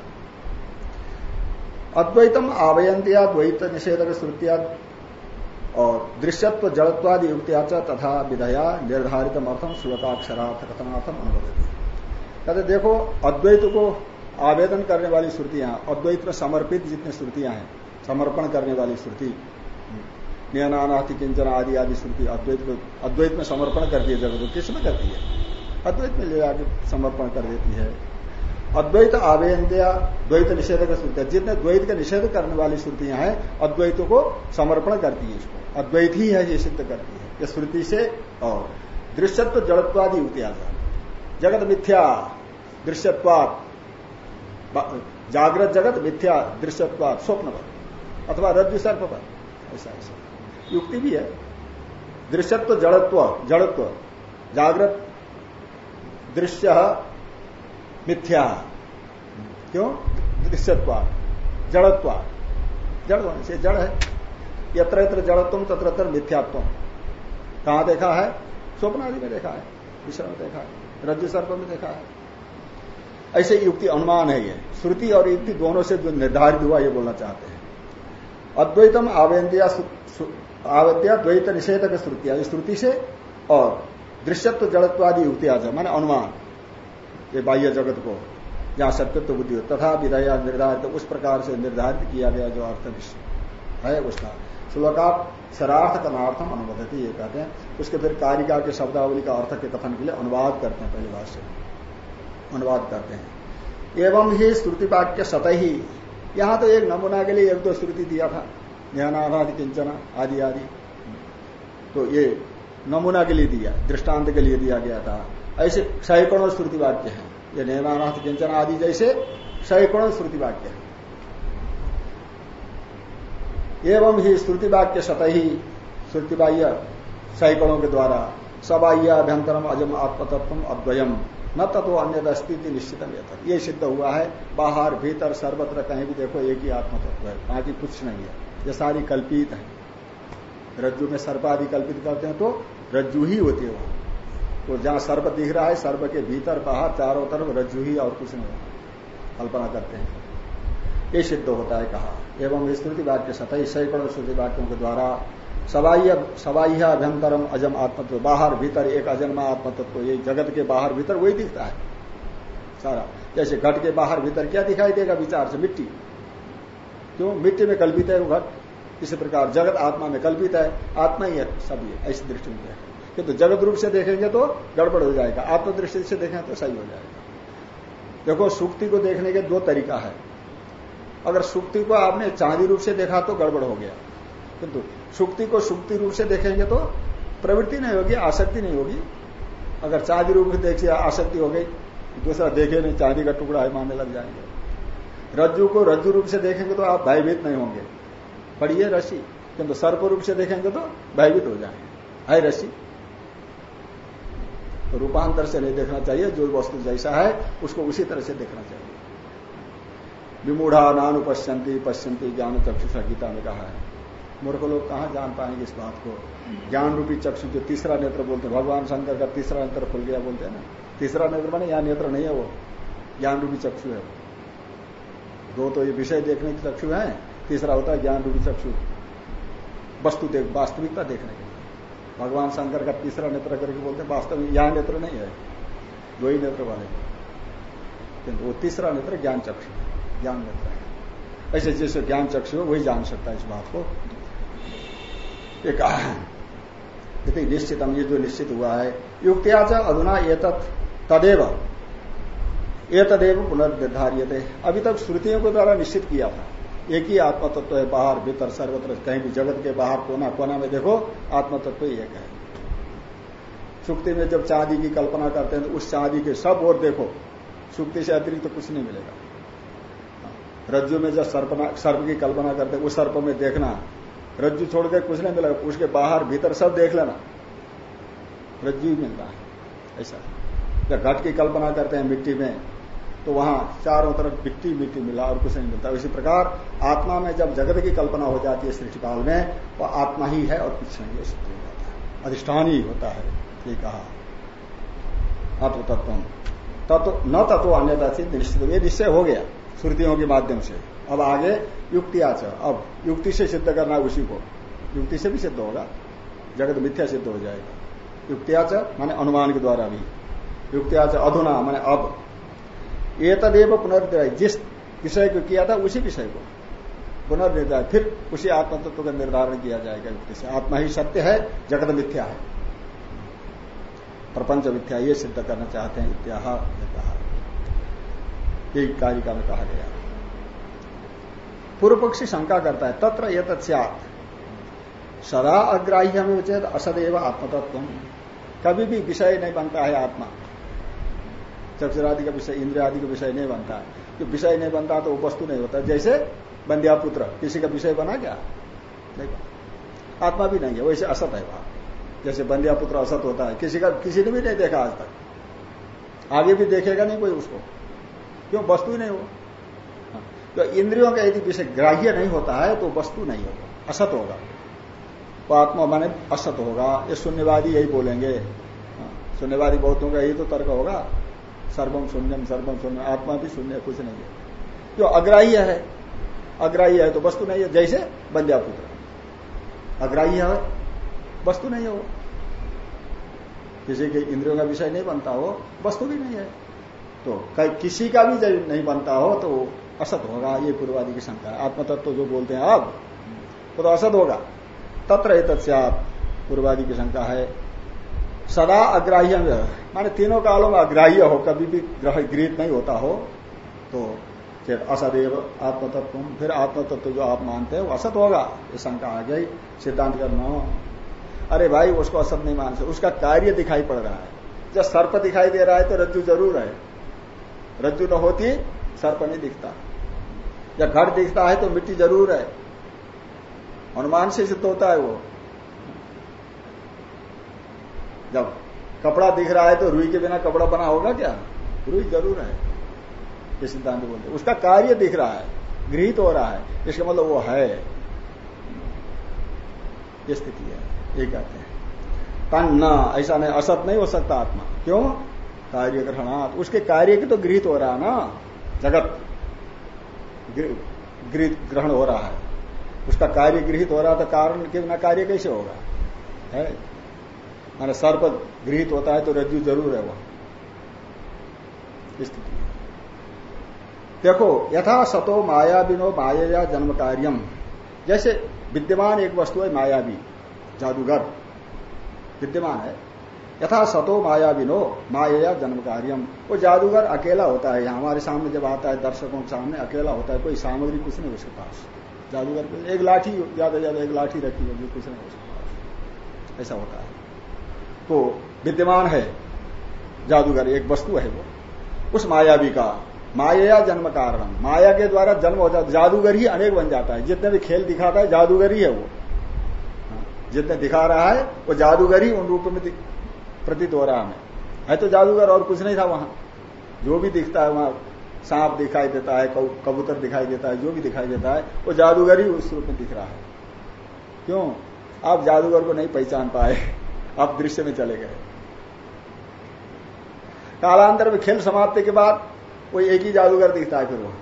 अद्वैतम आवयंतिया द्वैत निषेधक श्रुतिया और दृश्यत्व जड़त्वादि युक्तिया तथा विधया निर्धारित अर्थम सुगताक्षरार्थ कथनार्थम अनुभव कहते देखो, अद्वैत को आवेदन करने वाली श्रुतियाँ, अद्वैत में समर्पित जितनी श्रुतियाँ हैं समर्पण करने वाली श्रुति। नियनानाथि किंचन आदि आदि श्रुति अद्वैत को अद्वैत में समर्पण करती है जगत किसमें करती है अद्वैत में ले आके समर्पण कर देती है। अद्वैत आवेदया, द्वैत निषेध का श्रुति जितने द्वैत का निषेध करने वाली श्रुतियाँ हैं, अद्वैत को समर्पण करती है इसको। अद्वैत ही है, ये सिद्ध करती है। ये श्रुति से और। दृश्यत्व जड़त्वादि युक्तिया जगत मिथ्या दृश्यत्वाद जागृत जगत मिथ्या दृश्यत्वाद स्वप्न अथवा रज्जु सर्प पर ऐसा ऐसा। युक्ति भी है। दृश्यत्व जड़त्व जड़त्व। जागृत दृश्य मिथ्या। क्यों? दृश्यत्व, जड़त्व। जड़ से जड़ है। यत्र यत्र जड़त्व, तत्र तत्र मिथ्यात्व। कहा देखा है? स्वप्न आदि में देखा है। विषय में देखा है। रज्जु सर्प में देखा है। ऐसे युक्ति अनुमान है ये। श्रुति और युक्ति दोनों से जो निर्धारित हुआ, ये बोलना चाहते हैं। अद्वैतम आवेद्या आवेद्या द्वैत निषेधक श्रुतिया। श्रुति से और दृश्यत्व जड़त्वादि युक्ति आ माने अनुमान, ये बाह्य जगत को, जहाँ सत्यत्व बुद्धि हो। तथा विधया निर्धारित, उस प्रकार से निर्धारित किया गया जो अर्थ है, उसका। श्लोका शरार्थ कनार्थम अनुबदती ये कहते हैं। उसके फिर कारिका के शब्दावली का अर्थ के कथन के लिए अनुवाद करते हैं, पहली बात से अनुवाद करते हैं। एवं ही श्रुति वाक्य सतही यहाँ तो एक नमूना के लिए एक दो श्रुति दिया था ज्ञानाधादि किंचना, आदि आदि। तो ये नमूना के लिए दिया, दृष्टांत के लिए दिया गया था। ऐसे सैकड़ों श्रुति वाक्य है। ये नैनानाथ किंचन, आदि जैसे सैकड़ों श्रुति वाक्य है। एवं ही श्रुति वाक्य सतही, श्रुति बाह्य सैकड़ों के द्वारा, सबाह्य अभ्यंतरम अजम आत्मतत्व अद्वयम। न तत्व अन्य स्थिति निश्चित ये सिद्ध हुआ है, बाहर, भीतर, सर्वत्र कहीं भी देखो एक ही आत्म तत्व है, बाकी कुछ नहीं है। ये सारी कल्पित है। रज्जु में सर्प आदि कल्पित करते हैं तो रज्जु ही होती है तो जहाँ सर्प दिख रहा है सर्प के भीतर, बाहर, चारों तरफ़ रज्जु ही और कुछ नहीं कल्पना करते हैं। ये सिद्ध होता है कहा। एवं स्तुति वाक्य सतही सैकड़ों श्रुति वाक्यों के द्वारा सवाह्य सवाह्य अभ्यंतरम अजम आत्मत्व। बाहर भीतर एक अजन्मा आत्मतत्व। ये जगत के बाहर भीतर वही दिखता है। सारा। जैसे घट के बाहर भीतर क्या दिखाई देगा? विचार से मिट्टी। क्यों? मिट्टी में कल्पित है वो घट। इसी प्रकार जगत आत्मा में कल्पित है। आत्मा ही है सब ये, ऐसी दृष्टि में किंतु तो जगत रूप से देखेंगे तो गड़बड़ हो जाएगा। आत्म दृष्टि से देखें तो सही हो जाएगा। देखो, सुक्ति को देखने के दो तरीका है। अगर सुक्ति को आपने चांदी रूप से देखा तो गड़बड़ हो गया। किंतु सुक्ति को सुक्ति रूप से देखेंगे तो प्रवृत्ति नहीं होगी, आसक्ति नहीं होगी। अगर चांदी रूप से देखिए, आसक्ति हो गई, दूसरा देखे नहीं, चांदी का टुकड़ा है मानने लग जाएँगे। रज्जु को रज्जु रूप से देखेंगे तो आप भयभीत नहीं होंगे। पढ़िए रसी किंतु सर्प रूप से देखेंगे तो भयभीत हो जाएँगे। है रसी तो रूपांतर से नहीं देखना चाहिए, जो वस्तु जैसा है, उसको उसी तरह से देखना चाहिए। विमूढ़ा नानु पश्यंती पश्यंती ज्ञान चक्षुषा गीता में कहा है। मूर्ख लोग कहाँ जान पाएँगे इस बात को? ज्ञान रूपी चक्षु जो तीसरा नेत्र बोलते भगवान शंकर का तीसरा नेत्र खुल गया बोलते हैं ना? तीसरा नेत्र माने यहाँ नेत्र नहीं है वो। ज्ञान रूपी चक्षु है। दो तो ये विषय देखने की चक्षु है, तीसरा होता है ज्ञान रूपी चक्षु। वस्तु देख, वास्तविकता देखने के भगवान शंकर का तीसरा नेत्र करके बोलते हैं, वास्तव में यहाँ नेत्र नहीं है। दो ही नेत्र वाले। वो तीसरा नेत्र ज्ञान चक्षु ज्ञान नेत्र है। ऐसे जैसे ज्ञान चक्षु वही जान सकता है इस बात को। यदि निश्चित हम ये जो निश्चित हुआ है युक्तियाच अधुना ये तदेव। ये पुनर्निर्धारित अभी तक श्रुतियों के द्वारा निश्चित किया था। एक ही आत्म तत्व है बाहर, भीतर, सर्वत्र, कहीं भी जगत के बाहर, कोना कोना में देखो आत्म तत्व ही एक है। सुक्ति में जब चांदी की कल्पना करते हैं तो उस चांदी के सब और देखो। सुक्ति से अतिरिक्त तो कुछ नहीं मिलेगा। रज्जु में जब सर्प की कल्पना करते हैं, उस सर्प में देखना। रज्जु छोड़कर कुछ नहीं मिला, उसके बाहर भीतर सब देख लेना। रज्जु ही मिलता है, ऐसा। जब घट की कल्पना करते हैं मिट्टी में तो वहाँ चारों तरफ़ मिट्टी मिट्टी मिला और कुछ नहीं मिलता। इसी प्रकार आत्मा में जब जगत की कल्पना हो जाती है सृष्टिकाल में वो आत्मा ही है और कुछ नहीं है सिद्ध हो जाता है। अधिष्ठान ही होता है, ये कहा। आत्म तत्व तत्व न तत्व अन्यता से निश्चित। ये निश्चय हो गया श्रुतियों के माध्यम से। अब आगे युक्ति आच अब युक्ति से सिद्ध करना उसी को। युक्ति से भी सिद्ध होगा। जगत मिथ्या सिद्ध हो जाएगा। युक्तियाच माने अनुमान के द्वारा भी। युक्तियाच अधुना, माने अब। ये तदेव पुनर्निर्धारित, जिस विषय को किया था, उसी विषय को। पुनर्निर्धारित, फिर उसी आत्म तत्व का निर्धारण किया जाएगा युक्ति से। आत्मा ही सत्य है, जगत मिथ्या है। प्रपंच मिथ्या, ये सिद्ध करना चाहते हैं यही कारिका में कहा गया। पूर्व पक्षी शंका करता है, तत्र ये तत्त सदा अग्राह्य में चेत असदैव आत्मतत्व कभी भी विषय नहीं बनता है आत्मा। चक्षुरादि का विषय इंद्र आदि का विषय नहीं बनता जो विषय नहीं बनता तो वो वस्तु नहीं होता। जैसे बंध्या पुत्र, किसी का विषय बना क्या? नहीं आत्मा भी नहीं है, वैसे असत है वहाँ। जैसे बंध्या पुत्र असत होता है, किसी का, किसी ने भी नहीं देखा आज तक। आगे भी देखेगा नहीं कोई उसको। क्यों? वस्तु ही नहीं हो। तो इंद्रियों का यदि विषय ग्राह्य नहीं होता है तो वस्तु नहीं होगा असत होगा। वो आत्मा माने असत होगा ये शून्यवादी यही बोलेंगे। हाँ, शून्यवादी बहुतों का यही तो तर्क होगा। सर्वम शून्यम सर्वम शून्य आत्मा भी शून्य कुछ नहीं है। जो अग्राह्य है अग्राह्य है तो वस्तु नहीं है जैसे बंध्या पुत्र अग्राह्य है वस्तु नहीं हो किसी के इंद्रियों का विषय नहीं बनता हो वस्तु भी नहीं है। तो किसी का भी नहीं बनता हो तो असत होगा, ये पूर्वादि की शंका है। आत्मतत्व जो बोलते हैं अब, वो तो असत होगा। तत्र तत्स्यात पूर्वादि की शंका है। सदा अग्राह्य माने तीनों कालों में अग्राह्य हो, कभी भी ग्रह गृहित नहीं होता हो तो फिर असदेव आत्मतत्व फिर आत्मतत्व जो आप मानते हैं, वो असत होगा। ये शंका आ गई, सिद्धांत करना अरे भाई, उसको असत नहीं मान सकते उसका कार्य दिखाई पड़ रहा है। जब सर्प दिखाई दे रहा है तो रज्जु ज़रूर है। रज्जु न होती, सर्प नहीं दिखता। जब घर दिखता है तो मिट्टी ज़रूर है। अनुमान से सिद्ध होता है वो। जब कपड़ा दिख रहा है तो रुई के बिना कपड़ा बना होगा क्या? रुई ज़रूर है, ये सिद्धांत बोलते उसका कार्य दिख रहा है, गृहित हो रहा है, इसका मतलब वो है। ये स्थिति है, ये कहते हैं। तन न, ऐसा नहीं, असत नहीं हो सकता आत्मा। क्यों? कार्य ग्रहणात्। उसके कार्य के तो गृहित हो रहा है ना, जगत। ग्रहण हो रहा है। उसका कार्य गृहित हो रहा तो कारण के बिना कार्य कैसे होगा? है? माने सर्प गृहित होता है तो रज्जु ज़रूर है वह। स्थिति देखो, यथा सतो माया बिनो माया जन्म कार्यम। जैसे विद्यमान एक वस्तु है मायावी, जादूगर। विद्यमान है। यथा सतो माया विनो माया जन्म कार्यम वो जादूगर अकेला होता है हमारे सामने जब आता है दर्शकों के सामने अकेला होता है कोई सामग्री कुछ नहीं उसके पास। जादूगर एक लाठी ज़्यादा ज़्यादा एक लाठी रखी होगी कुछ नहीं उसके पास। ऐसा होता है। तो विद्यमान है जादूगर एक वस्तु है वो। उस मायावी का माया जन्म कारण माया के द्वारा जन्म हो जाता जादूगर ही अनेक बन जाता है। जितने भी खेल दिखाता है जादूगर ही है वो। हाँ, जितने दिखा रहा है वो जादूगर ही उन रूप में प्रतीत हो रहा है है तो जादूगर और कुछ नहीं था वहाँ। जो भी दिखता है वहाँ, सांप दिखाई देता है कबूतर दिखाई देता है, जो भी दिखाई देता है, वो जादूगर ही उस रूप में दिख रहा है। क्यों? आप जादूगर को नहीं पहचान पाए। आप दृश्य में चले गए। कालांतर में खेल समाप्ति के बाद वो एक ही जादूगर दिखता है फिर वहाँ।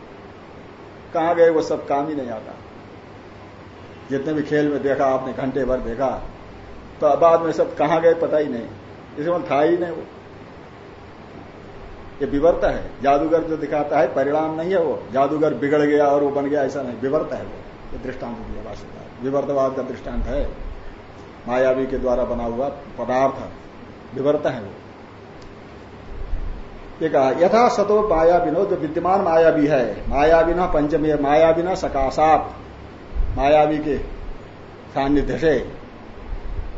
कहा गए वो सब काम ही नहीं आता। जितने भी खेल में देखा आपने, घंटे भर देखा तो बाद में सब कहा गए पता ही नहीं। इसमें था ही नहीं वो। ये विवर्त है। जादूगर जो दिखाता है, परिणाम नहीं है वो। जादूगर बिगड़ गया और वो बन गया, ऐसा नहीं। विवर्त है वो। ये दृष्टांत दिया भाषिकार विवर्तवाद का दृष्टांत है। मायावी के द्वारा बना हुआ पदार्थ विवर्त है वो। ये कहा, यथा सतो माया विनो जो विद्यमान मायावी है। मायाविना पंचमी, मायाविना सकाशात। मायावी के सान्निध्य से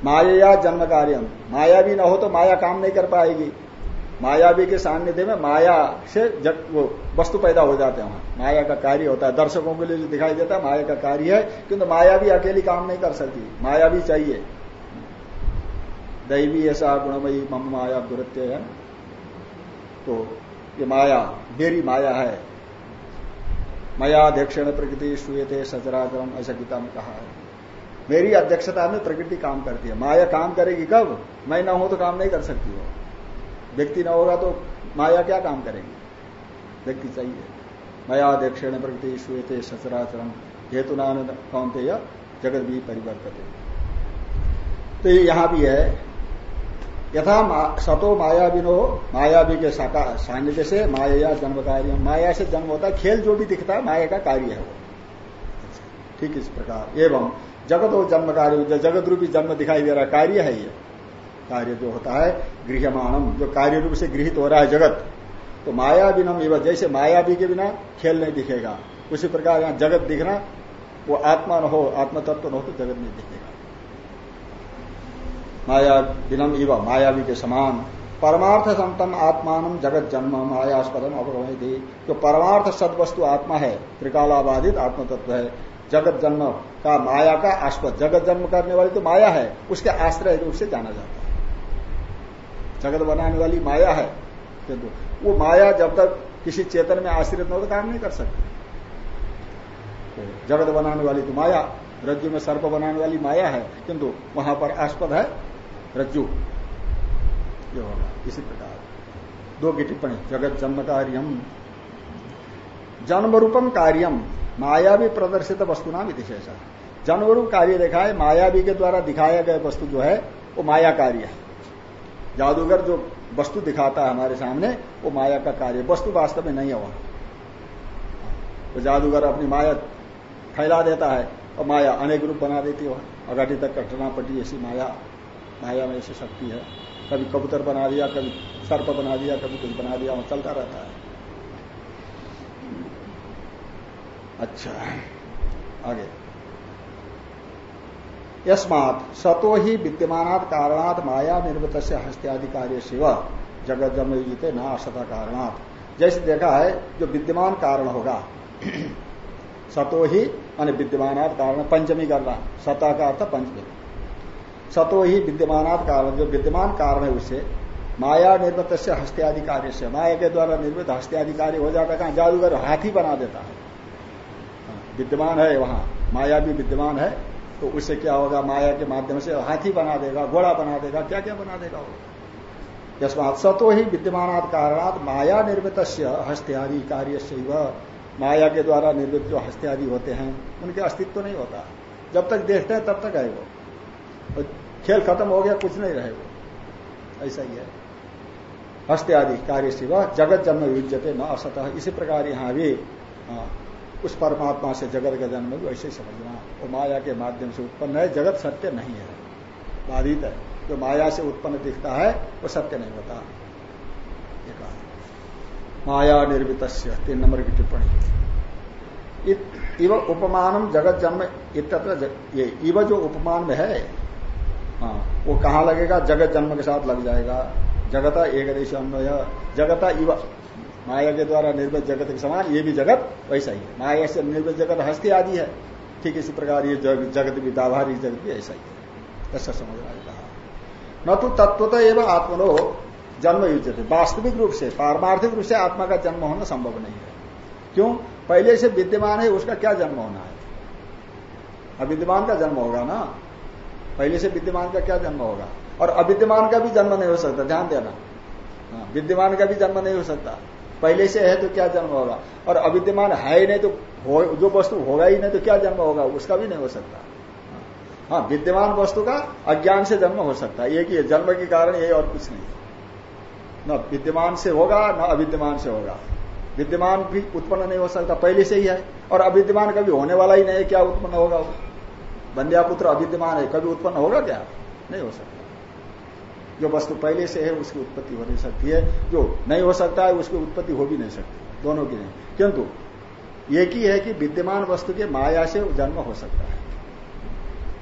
माया जन्म कार्य मायावी न हो तो माया काम नहीं कर पाएगी। मायावी के सान्निध्य में माया से जग वो वस्तु पैदा हो जाते हैं वहाँ। माया का कार्य होता है। दर्शकों के लिए जो दिखाई देता है, माया का कार्य है, किंतु माया भी अकेली काम नहीं कर सकती। माया भी चाहिए। दैवी ऐसा गुणमयी मम माया दुरत्य है। तो ये माया मेरी माया है। माया अध्यक्षण प्रकृति श्रूयते सचराचरम ऐसा गीता में कहा है। मेरी अध्यक्षता में प्रकृति काम करती है। माया काम करेगी कब? मैं ना हूँ तो काम नहीं कर सकती हो। व्यक्ति ना होगा तो माया क्या काम करेगी? व्यक्ति चाहिए। माया अध्यक्षण प्रकृति श्रूयते सचराचरम। हेतु नान कौनते जगत भी परिवर्तित। तो यहाँ भी है। यथा सतो मायाविनो, मायावी के सान्निध्य से माया जन्म कार्य। माया से जन्म होता है, खेल जो भी दिखता है, माया का कार्य है वो। ठीक इस प्रकार। एवं जगत हो जन्म कार्य जगत रूपी जन्म दिखाई दे रहा कार्य है ये। कार्य जो होता है गृहमाणम जो कार्य रूप से गृहित हो रहा है जगत तो माया बिनम एवं जैसे मायावी के बिना खेल नहीं दिखेगा। उसी प्रकार यहाँ जगत दिखना, वो आत्मा न हो आत्म तत्व न हो तो जगत नहीं दिखेगा। माया विनम इव मायावी के समान। परमार्थ संतम आत्मान जगत जन्म मायास्पदम अवगमय जो परमार्थ सदवस्तु आत्मा है, त्रिकालाबाधित आत्म तत्व है जगत जन्म का माया का आस्पद जगत जन्म करने वाली तो माया है, उसके आश्रय रूप से जाना जाता है। जगत बनाने वाली माया है, किंतु वो माया जब तक किसी चेतन में आश्रित न हो तो काम नहीं कर सकती। तो जगत बनाने वाली तो माया, रज्जु में सर्प बनाने वाली माया है, किंतु वहाँ पर आस्पद है रज्जु। ये होगा, इसी प्रकार। दो की टिप्पणी, जगत जन्म कार्यम। जन्म रूपम कार्यम। मायावी प्रदर्शित वस्तु नाम विशेष जन्म रूप कार्य देखा है, मायावी के द्वारा दिखाया गया वस्तु जो है, वो माया कार्य है। जादूगर जो वस्तु दिखाता है हमारे सामने, वो माया का कार्य, वस्तु वास्तव में नहीं है वहाँ। वो जादूगर अपनी माया फैला देता है और माया अनेक रूप बना देती है अघटित घटना पटी ऐसी माया माया में ऐसी शक्ति है। कभी कबूतर बना दिया, कभी सर्प बना दिया, कभी कुछ बना दिया, वहाँ चलता रहता है। अच्छा आगे। यस्मात सतो ही विद्यमान कारणात माया निर्मित से हस्त्यादि कार्य शिव जगत जन्म जीते न असता कारणात। जैसे देखा है जो विद्यमान कारण होगा सतो ही मान विद्यमान कारण पंचमी करना सता का अर्थ पंचमी। सतो ही विद्यमान कारण जो विद्यमान कारण है उससे माया निर्मित से हस्त्यादि कार्य से माया के द्वारा निर्मित हस्त्यादि कार्य हो जाता है जादूगर हाथी बना देता हाँ, विद्यमान है वहाँ। माया भी विद्यमान है तो उससे क्या होगा? माया के माध्यम से हाथी बना देगा घोड़ा बना देगा क्या क्या बना देगा वो? यस्मात सतो ही विद्यमान कारणात माया निर्मित हस्त्यादि कार्य माया के द्वारा निर्मित जो हस्त्यादि होते हैं उनके अस्तित्व नहीं होता। जब तक देखते हैं तब तक है वो। खेल खत्म हो गया कुछ नहीं रहे वो। ऐसा ही है। हस्त्यादि कार्य शिव जगत जन्म युजते न असत। इसी प्रकार यहाँ भी हाँ, उस परमात्मा से जगत का जन्म वैसे समझना। वो माया के माध्यम से उत्पन्न है, जगत सत्य नहीं है। बाधित है। जो माया से उत्पन्न दिखता है, वो सत्य नहीं होता। माया निर्मित तीन नंबर की टिप्पणी। इव उपमान जगत जन्म इतर ये इव जो उपमान में है हाँ वो कहाँ लगेगा? जगत जन्म के साथ लग जाएगा। जगता एक देश जगता इव माया के द्वारा निर्मित जगत के समान ये भी जगत वैसा ही है। माया से निर्मित जगत हस्ती आदि है। ठीक इसी प्रकार ये जगत भी दाभारी जगत भी ऐसा ही है। ऐसा समझ रहा है कहा। न तो तत्वतः एवं आत्मनो जन्म थे वास्तविक रूप से पारमार्थिक रूप से आत्मा का जन्म होना संभव नहीं है। क्यों? पहले से विद्यमान है उसका क्या जन्म होना है? अविद्यमान का जन्म होगा ना? पहले से विद्यमान का क्या जन्म होगा? और अविद्यमान का भी जन्म नहीं हो सकता ध्यान देना। हाँ, विद्यमान का भी जन्म नहीं हो सकता। पहले से है तो क्या जन्म होगा? और अविद्यमान है ही नहीं तो जो वस्तु होगा ही नहीं तो क्या जन्म होगा? उसका भी नहीं हो सकता। हाँ विद्यमान वस्तु का अज्ञान से जन्म हो सकता है। एक ही जन्म के कारण यही और कुछ नहीं। न विद्यमान से होगा, न अविद्यमान से होगा। विद्यमान भी उत्पन्न नहीं हो सकता, पहले से ही है। और अविद्यमान कभी होने वाला ही नहीं है, क्या उत्पन्न होगा वो? बंध्या पुत्र अविद्यमान है, कभी उत्पन्न होगा क्या? नहीं हो सकता। जो वस्तु पहले से है, उसकी उत्पत्ति हो नहीं सकती है। जो नहीं हो सकता है, उसकी उत्पत्ति हो भी नहीं सकती। दोनों की नहीं। किंतु एक ही है कि विद्यमान वस्तु के माया से जन्म हो सकता है।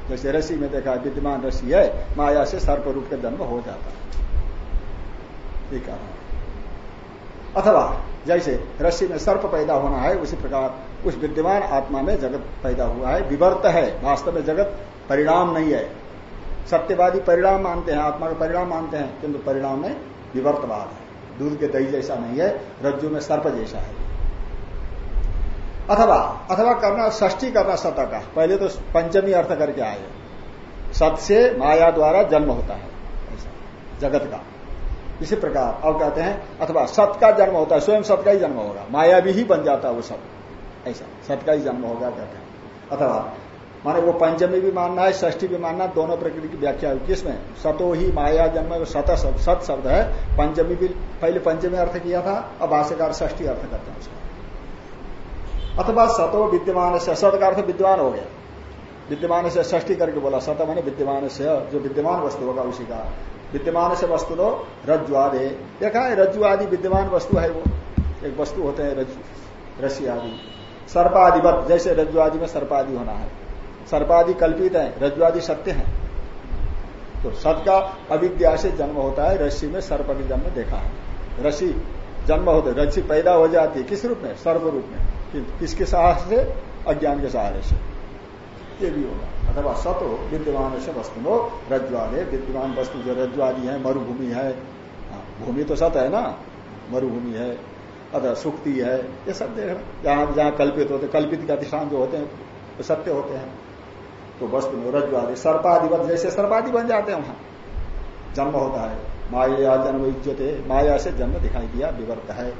जैसे रसी में देखा, विद्यमान रसी है, माया से सर्प रूप का जन्म हो जाता है। ठीक है अथवा जैसे रस्सी में सर्प पैदा होना है, उसी प्रकार उस विद्यमान आत्मा में जगत पैदा हुआ है, विवर्त है। वास्तव में जगत परिणाम नहीं है। सत्यवादी परिणाम मानते हैं, आत्मा का परिणाम मानते हैं, किंतु परिणाम में विवर्तवाद है। दूध के दही जैसा नहीं है, रज्जु में सर्प जैसा है। अथवा अथवा करना ष्ठी करना सत का। पहले तो पंचमी अर्थ करके आए। सत से माया द्वारा जन्म होता है, ऐसा। जगत का। इसी प्रकार, अब कहते हैं, अथवा सत का जन्म होता है, स्वयं सत का ही जन्म होगा। माया भी ही बन जाता है वो सब। ऐसा। सत का ही जन्म होगा, कहते हैं। अथवा माने वो पंचमी भी मानना है, षष्ठी भी मानना दोनों प्रकृति की व्याख्या हुई। किसमें? सतो ही माया जन्म सत शब्द सत शब्द है। पंचमी भी, पहले पंचमी अर्थ किया था, अब भाष्यकार ष्ठी अर्थ करते हैं उसका। अथवा सतो विद्यमान से, सत का अर्थ विद्वान हो गया। विद्यमान से ष्ठी करके बोला, सत मैंने विद्यमान से, जो विद्यमान वस्तु होगा उसी का। विद्यमान से वस्तु लो रज्जु आदि। देखा है रज्जु आदि विद्यमान वस्तु है वो। एक वस्तु होते हैं रज्जु रसी आदि। सर्पादिवत, जैसे रज्जु आदि में सर्पादि होना है। सर्पादि कल्पित है रज्जु सत्य है। तो सत का अविद्या से जन्म होता है रस्सी में सर्प के जन्म देखा है। रसी जन्म होते रस्सी पैदा हो जाती है किस रूप में? सर्व रूप में। कि, किसके साहस से? अज्ञान के सहारे से। ये भी होगा। अथवा सत हो विद्यमान से वस्तु हो रज्वादे विद्यमान वस्तु जो रज्वादी है मरुभूमि है। हाँ, भूमि तो सत है ना? मरुभूमि है अतः सुक्ति है ये सब देखना जहाँ जहाँ कल्पित होते कल्पित के अधिष्ठान जो होते हैं सत्य होते हैं। तो वस्तु नो रज्वादि सर्पाधिपत जैसे सर्पादि बन जाते हैं वहाँ। जन्म होता है। माया जन्म इज्जते, माया से जन्म दिखाई दिया, विवर्त है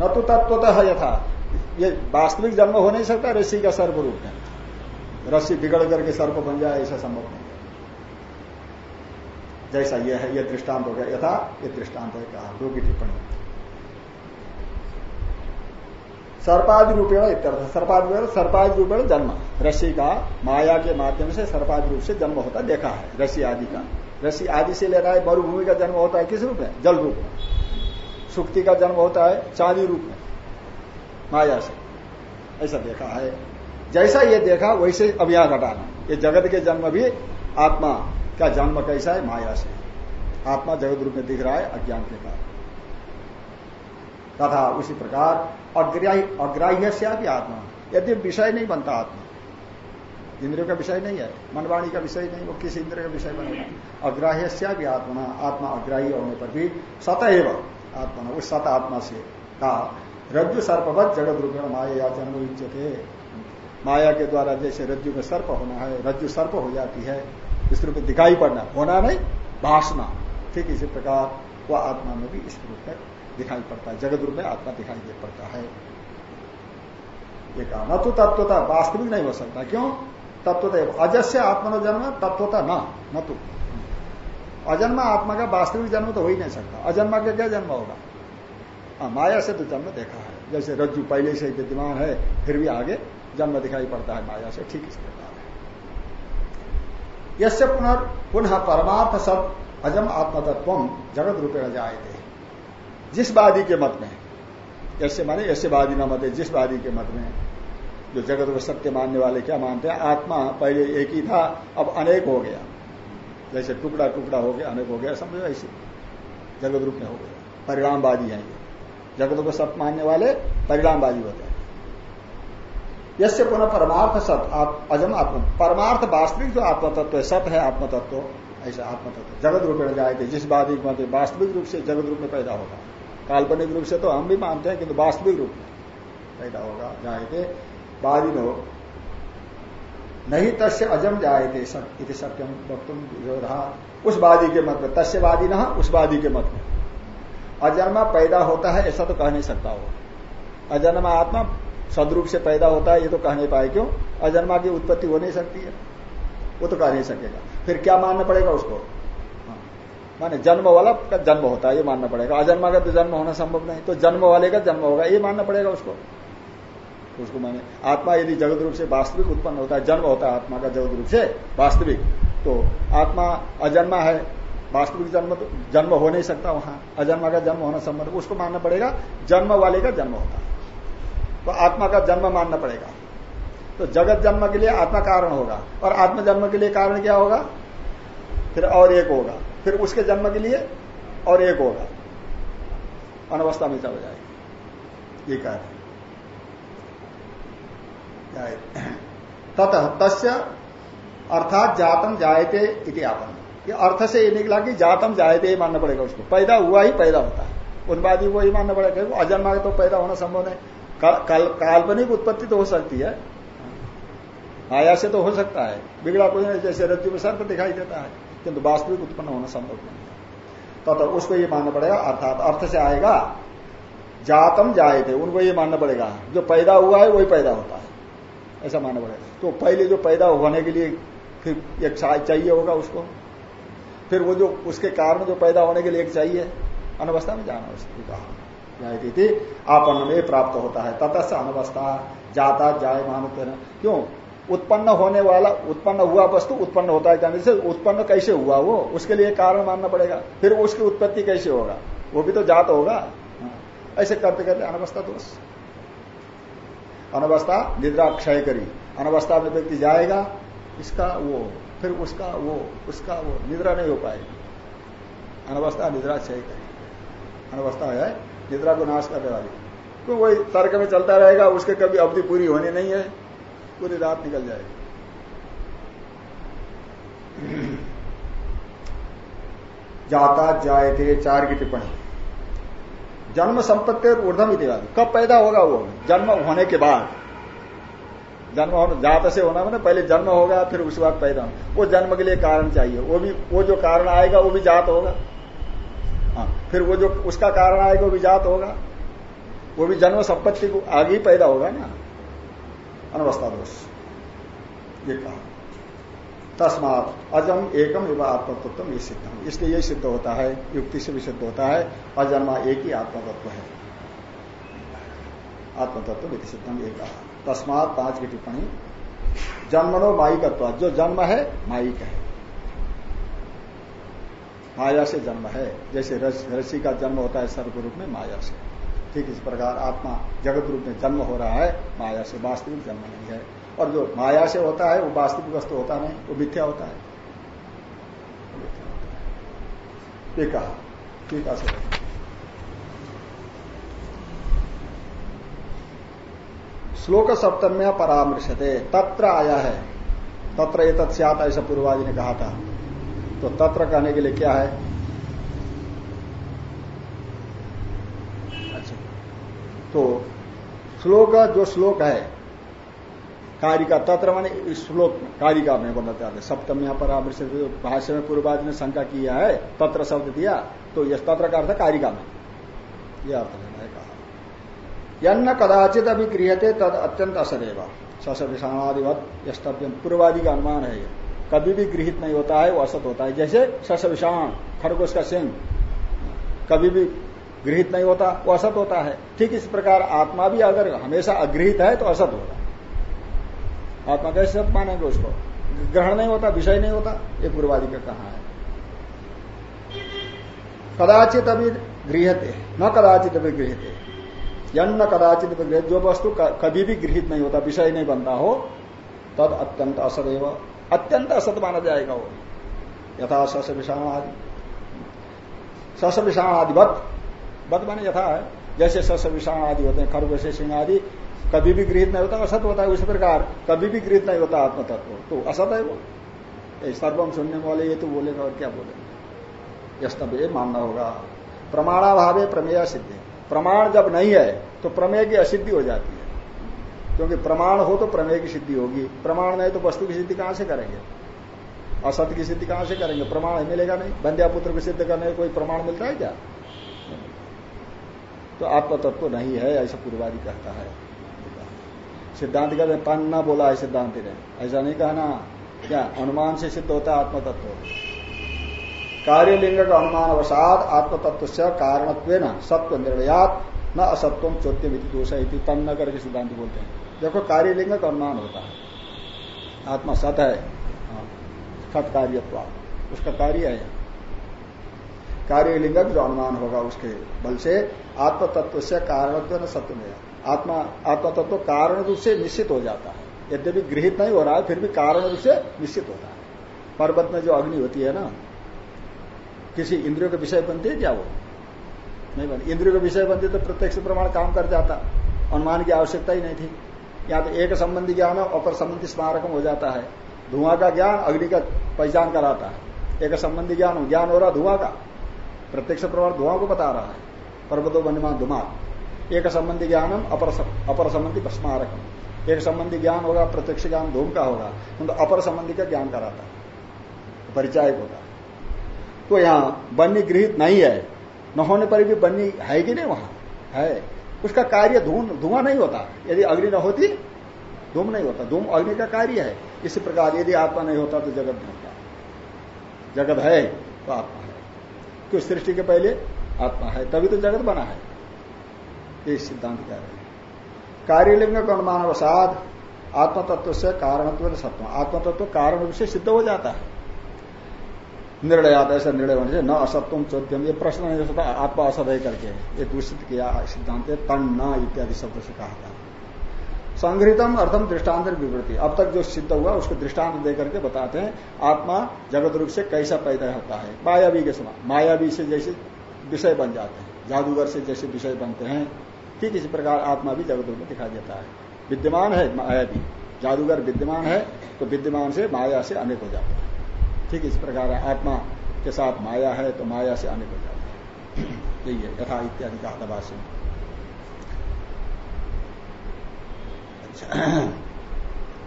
न तो तत्वतः यथा। ये वास्तविक जन्म हो नहीं सकता, ऋषि का सर्प रूप है। रस्सी बिगड़ करके सर्प बन जाए, ऐसा संभव नहीं जैसा यह है, यह दृष्टांत हो गया। यथा यह दृष्टांत है, कहा। दो की टिप्पणी। सर्पादि रूपेण इत्यर्थ। सर्पादि सर्पादि रूपेण जन्म। रस्सी का माया के माध्यम से सर्पादि रूप से जन्म होता देखा है रस्सी आदि का। रस्सी आदि से लेना है मरुभूमि का जन्म होता है किस रूप में? जल रूप में। सुक्ति का जन्म होता है चांदी रूप में, माया से। ऐसा देखा है। जैसा ये देखा, वैसे अब यहाँ घटाना ये जगत के जन्म भी आत्मा का जन्म कैसा है? माया से। आत्मा जगत रूप में दिख रहा है अज्ञान के कारण। तथा उसी प्रकार अग्राह्य से भी आत्मा। यदि विषय नहीं बनता आत्मा। इंद्रियों का विषय नहीं है, मनवाणी का विषय नहीं, वो किस इंद्र का विषय बनेगा अग्राह्य से भी आत्मा आत्मा अग्राह्य होने पर भी सत एवं आत्मा उस सत आत्मा से कहा, रज्जु सर्पवत जगत रूप में माया या जन्म थे माया के द्वारा जैसे रज्जु में सर्प होना है, रज्जु सर्प हो जाती है, इस रूप में दिखाई पड़ना, होना नहीं भाषना ठीक इसी प्रकार वह आत्मा में भी इस रूप में दिखाई पड़ता है। जगत रूप में आत्मा दिखाई दे पड़ता है। कहा, न तो तत्वता, वास्तविक नहीं हो सकता। क्यों? तत्वता अजस्य आत्मा जन्म, तत्वता न न तो। अजन्मा आत्मा का वास्तविक जन्म तो हो ही नहीं सकता। अजन्मा का क्या जन्म होगा? हाँ माया से तो जन्म देखा है। जैसे रज्जु पहले से विद्यमान है, फिर भी आगे जन्म दिखाई पड़ता है माया से, ठीक इस प्रकार है। यसे पुनः पुनः परमार्थ सब अजम आत्मतत्व जगत रूपे जाए थे जिस वादी के मत में ऐसे माने, ऐसे वादी न मत है जिस वादी के मत में जो जगत को सत्य मानने वाले क्या मानते हैं? आत्मा पहले एक ही था, अब अनेक हो गया। जैसे टुकड़ा टुकड़ा हो गया, अनेक हो गया, समझो ऐसे। जगत रूप में हो गया। परिणामवादी है ये। जगत को सत्य मानने वाले परिणामवादी होते हैं। यसे पुनः परमार्थ सत अजम आत्म। परमार्थ वास्तविक जो आत्मतत्व है सत है आत्मतत्व, ऐसा आत्मतत्व। जगत रूप में जाए थे जिस बात वास्तविक रूप से जगत रूप में पैदा होगा। काल्पनिक रूप से तो हम भी मानते हैं किंतु वास्तविक रूप में पैदा होगा जाए थे बादी में हो। नहीं तस्य अजम जाए थे सत्यम वक्तुम रहा। उस वादी के मत में, तस्य तस्यवादी न, उस वादी के मत में। अजन्मा पैदा होता है, ऐसा तो कह नहीं सकता वो। अजन्मा आत्मा सदरूप से पैदा होता है, ये तो कह नहीं पाए क्यों? अजन्मा की उत्पत्ति हो नहीं सकती है। वो तो कह नहीं सकेगा। फिर क्या मानना पड़ेगा उसको। माने जन्म वाला का जन्म होता है, ये मानना पड़ेगा। अजन्मा का तो जन्म होना संभव नहीं तो जन्म वाले का जन्म होगा, ये मानना पड़ेगा उसको। उसको माने आत्मा यदि जगत रूप से वास्तविक उत्पन्न होता है, जन्म होता है आत्मा का जगत रूप से वास्तविक तो आत्मा अजन्मा है, वास्तविक जन्म तो जन्म हो नहीं सकता वहाँ। अजन्मा का जन्म होना संभव उसको मानना पड़ेगा, जन्म वाले का जन्म होता है। तो आत्मा का जन्म मानना पड़ेगा। तो जगत जन्म के लिए आत्मा कारण होगा, और आत्म जन्म के लिए कारण क्या होगा? फिर और एक होगा। फिर उसके जन्म के लिए और एक होगा। अनवस्था में चल जाएगी। ये कह रहे ततः तस्य अर्थात जातम जायते इति आपन ये अर्थ से ये निकला कि जातम जायते ही मानना पड़ेगा उसको। पैदा हुआ ही पैदा होता है। उन्मादी को ही मानना पड़ेगा। वो अजन्मा तो पैदा होना संभव नहीं। काल्पनिक उत्पत्ति तो हो सकती है। माया से तो हो सकता है। बिगड़ा कोई नहीं जैसे रज्जु में सर्प दिखाई देता है। किंतु वास्तविक उत्पन्न होना संभव नहीं है। तो, तो उसको ये मानना पड़ेगा अर्थात अर्थ से आएगा जातम जाए थे उनको ये मानना पड़ेगा जो पैदा हुआ है वही पैदा होता है। ऐसा मानना पड़ेगा। तो पहले जो पैदा होने के लिए फिर एक चाहिए होगा उसको। फिर वो जो उसके कारण जो पैदा होने के लिए एक चाहिए अनवस्था में जाना उसको कहा। थी आपन्न में प्राप्त होता है। ततः अनवस्था जाता जाय मान क्यों? उत्पन्न होने वाला, उत्पन्न हुआ वस्तु उत्पन्न होता है कहने से, उत्पन्न कैसे हुआ वो? उसके लिए कारण मानना पड़ेगा। फिर उसकी उत्पत्ति कैसे होगा? वो भी तो जात होगा। हाँ। ऐसे करते करते अनवस्था दोष अनवस्था निद्रा क्षय करी। अनवस्था में व्यक्ति जाएगा, इसका वो, फिर उसका वो उसका वो, निद्रा नहीं हो पाएगी। अनवस्था निद्रा क्षय करी। अनवस्था है, निद्रा को नाश करने वाली। तो वही तर्क में चलता रहेगा, उसके कभी अवधि पूरी होनी नहीं है। पूरी रात निकल जाएगी। जाता जाए चार की टिप्पणी। जन्म संपत्ति और ऊर्धम इतिहास कब पैदा होगा वो? जन्म होने के बाद। जन्म होने जात से होना मैंने पहले जन्म होगा, फिर उसके बाद पैदा वो जन्म के लिए कारण चाहिए। वो भी वो जो कारण आएगा, वो भी जात होगा। हाँ फिर वो जो उसका कारण आएगा, वो भी जात होगा। वो भी जन्म संपत्ति को आगे ही पैदा होगा ना। अनवस्था दोष ये कहा। तस्मात अजम एकम एवं आत्मतत्व ये सिद्ध। इसलिए यही सिद्ध होता है, युक्ति से भी सिद्ध होता है, अजन्मा एक ही आत्मतत्व है। आत्मतत्व विधि सिद्धम एक तस्मात पाँच की टिप्पणी। जन्मनो माइकत्व जो जन्म है माइक है। माया से जन्म है। जैसे ऋषि का जन्म होता है सर्व रूप में, माया से। ठीक इस प्रकार आत्मा जगत रूप में जन्म हो रहा है, माया से वास्तविक जन्म नहीं है। और जो माया से होता है, वो वास्तविक वस्तु होता नहीं, वो मिथ्या होता है। ये कहा। ठीक है श्लोक सप्तम्या परामर्शते तत्र आया है। तत्र ये तत्स्यात ऐसा पूर्वादि ने कहा था। तो तत्र कहने के लिए क्या है? तो श्लोक जो श्लोक है, कारिका, तत्र माने श्लोक कारिका में बोलना चाहते सप्तम्या परामर्श भाष्य में पूर्वादि ने शंका किया है, तत्र शब्द दिया तो यह तत्र का अर्थ कारिका में। यह अर्थ लेना है कहा। यन्न कदाचित अभी गृहते तद अत्यंत असदेव। सस विषाणादिवत यस्तव्यम पूर्वादि का अनुमान है कभी भी गृहित नहीं होता है, वो असत होता है। जैसे सस विषाण खरगोश का सिंह, कभी भी गृहित नहीं होता, वो असत होता है। ठीक इस प्रकार आत्मा भी अगर हमेशा अगृहित है तो असत होगा आत्मा कैसे सत मानेंगे उसको? ग्रहण नहीं होता, विषय नहीं होता, ये पूर्वादि का कहा है। कदाचित अभी गृहते न कदाचित अभी गृहते यन्न कदाचित गृहित, जो वस्तु कभी भी गृहित नहीं होता, विषय नहीं बनता हो, तद अत्यंत असदैव अत्यंत असत माना जाएगा वो। यथा सस विषाण आदि सस विषाण आदि बत माने यथा है। जैसे सस, विषाण आदि होते हैं खरगोश सिंह आदि, कभी भी गृहित नहीं होता, असत होता है उसी प्रकार। कभी भी गृहित नहीं होता आत्म तत्व तो असत है वो। सर्वम सुनने वाले ये तो बोलेगा और क्या बोलेगा यस्तव ये मानना होगा। प्रमाणाभावे प्रमेय सिद्धि। प्रमाण जब नहीं है तो प्रमेय की असिद्धि हो जाती है। क्योंकि प्रमाण हो तो प्रमेय की सिद्धि होगी। प्रमाण नहीं तो वस्तु की सिद्धि कहाँ से करेंगे? असत की सिद्धि कहाँ से करेंगे? प्रमाण मिलेगा नहीं। बंध्या पुत्र को सिद्ध करने कोई प्रमाण मिलता है क्या? तो आत्म तत्व नहीं है ऐसा पूर्वादि कहता है। सिद्धांत कहते तन न बोला है सिद्धांत ने ऐसा नहीं कहना। क्या? अनुमान से सिद्ध होता है आत्म तत्व कार्यलिंग का अनुमान अवसाद आत्म तत्व से कारणत्व न सत्व निर्णयात न असत्व चौथ्य दोष है तन न करके सिद्धांत बोलते हैं। देखो कार्यलिंग का अनुमान होता है। आत्मा सत है। सत हाँ, कार्यत्व उसका कार्य है। कार्यलिंग जो अनुमान होगा उसके बल से। आत्म तत्व से कारणत्व न सत्य में। आत्मा आत्मा तत्व कारण रूप से निश्चित हो जाता है। यद्यपि गृहित नहीं हो रहा है, फिर भी कारण रूप से निश्चित होता है। पर्वत में जो अग्नि होती है ना, किसी इंद्रियों के विषय बनती है क्या वो? नहीं बनती इंद्रियों के विषय बनती तो प्रत्यक्ष प्रमाण काम कर जाता। अनुमान की आवश्यकता ही नहीं थी। या तो एक संबंधी ज्ञान अपर संबंधी स्मारकम हो जाता है। धुआँ का ज्ञान अग्नि का पहचान कराता है। एक संबंधी ज्ञान ज्ञान हो रहा धुआँ का। प्रत्यक्ष प्रमाण धुआँ को बता रहा है। पर्वतो बनिमान धुमा एक संबंधी ज्ञानम, अपर अपर संबंधी स्मारक एक संबंधी ज्ञान होगा, प्रत्यक्ष ज्ञान धूम का होगा। तो अपर संबंधी का ज्ञान कराता है। परिचायक होगा तो यहाँ बन्नी गृहित नहीं है। न होने पर भी बन्नी है कि नहीं वहाँ? है। उसका कार्य धूम धुआँ नहीं होता। यदि अग्नि न होती, धूम नहीं होता। धूम अग्नि का कार्य है। इसी प्रकार यदि आत्मा नहीं होता तो जगत नहीं होता। जगत है तो आत्मा क्यों सृष्टि के पहले आत्मा है, तभी तो जगत बना है। ये सिद्धांत कह रहे हैं। कार्यलिंग का अनुमान अवसाद आत्म तत्व से कारणत्व सत्व। आत्म तत्व कारण रूप से सिद्ध हो जाता है। निर्णय आता ऐसा निर्णय होने से न असत्वम चौद्यम ये प्रश्न नहीं हो सकता आत्मा असत है करके। ये दूषित किया सिद्धांत तन न इत्यादि शब्द से कहा था। संग्रहितम अर्थम दृष्टांत विवृत्ति। अब तक जो सिद्ध हुआ, उसको दृष्टांत देकर के बताते हैं, आत्मा जगत रूप से कैसा पैदा होता है। मायावी के समान। मायावी से जैसे विषय बन जाते हैं। जादूगर से जैसे विषय बनते हैं। ठीक इसी प्रकार आत्मा भी जगत रूप में दिखाई देता है। विद्यमान है माया भी जादूगर विद्यमान है तो विद्यमान से माया से अनेक हो जाता है। ठीक इस प्रकार आत्मा के साथ माया है तो माया से अनेक हो जाता है। यही है। यथा इत्यादि का आदवासी अच्छा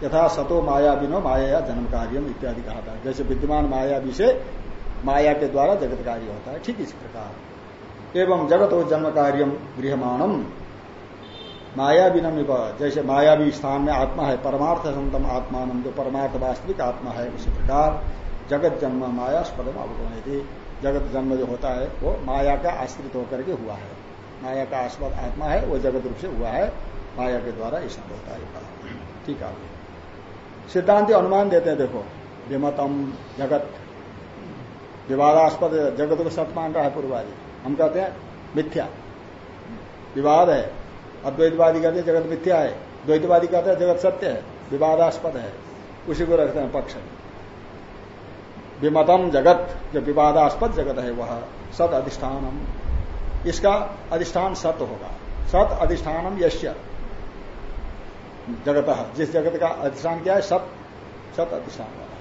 यथा सतो माया बिनो माया या जन्म कार्यम इत्यादि कहा था। जैसे विद्यमान माया भी से माया के द्वारा जगत कार्य होता है, ठीक इसी प्रकार। एवं जगत हो जन्म कार्यम गृहमाणम। माया बिनम जैसे मायावी स्थान में आत्मा है, परमार्थ संतम आत्मान जो परमार्थ वास्तविक आत्मा है, उसी प्रकार जगत जन्म माया स्पदम अवगुण थी जगत जन्म जो होता है, वो माया का आश्रित होकर के हुआ है। माया का आस्पद आत्मा है, वो जगत रूप से हुआ है। माया के द्वारा ऐसा होता है ठीक है। सिद्धांत अनुमान देते हैं, देखो, विमतम जगत। विवादास्पद जगत को सत मान रहा है पूर्वाजी हम कहते हैं मिथ्या। विवाद है। अद्वैतवादी कहते हैं जगत मिथ्या है। द्वैतवादी कहते हैं जगत सत्य है। विवादास्पद है। उसी को रखते हैं पक्ष। विमतम जगत, जो विवादास्पद जगत है, वह सत अधिष्ठानम। इसका अधिष्ठान सत होगा। सत अधिष्ठानम यश्य। जगत जिस जगत का अधिष्ठान क्या है सत सत अधिष्ठान वाला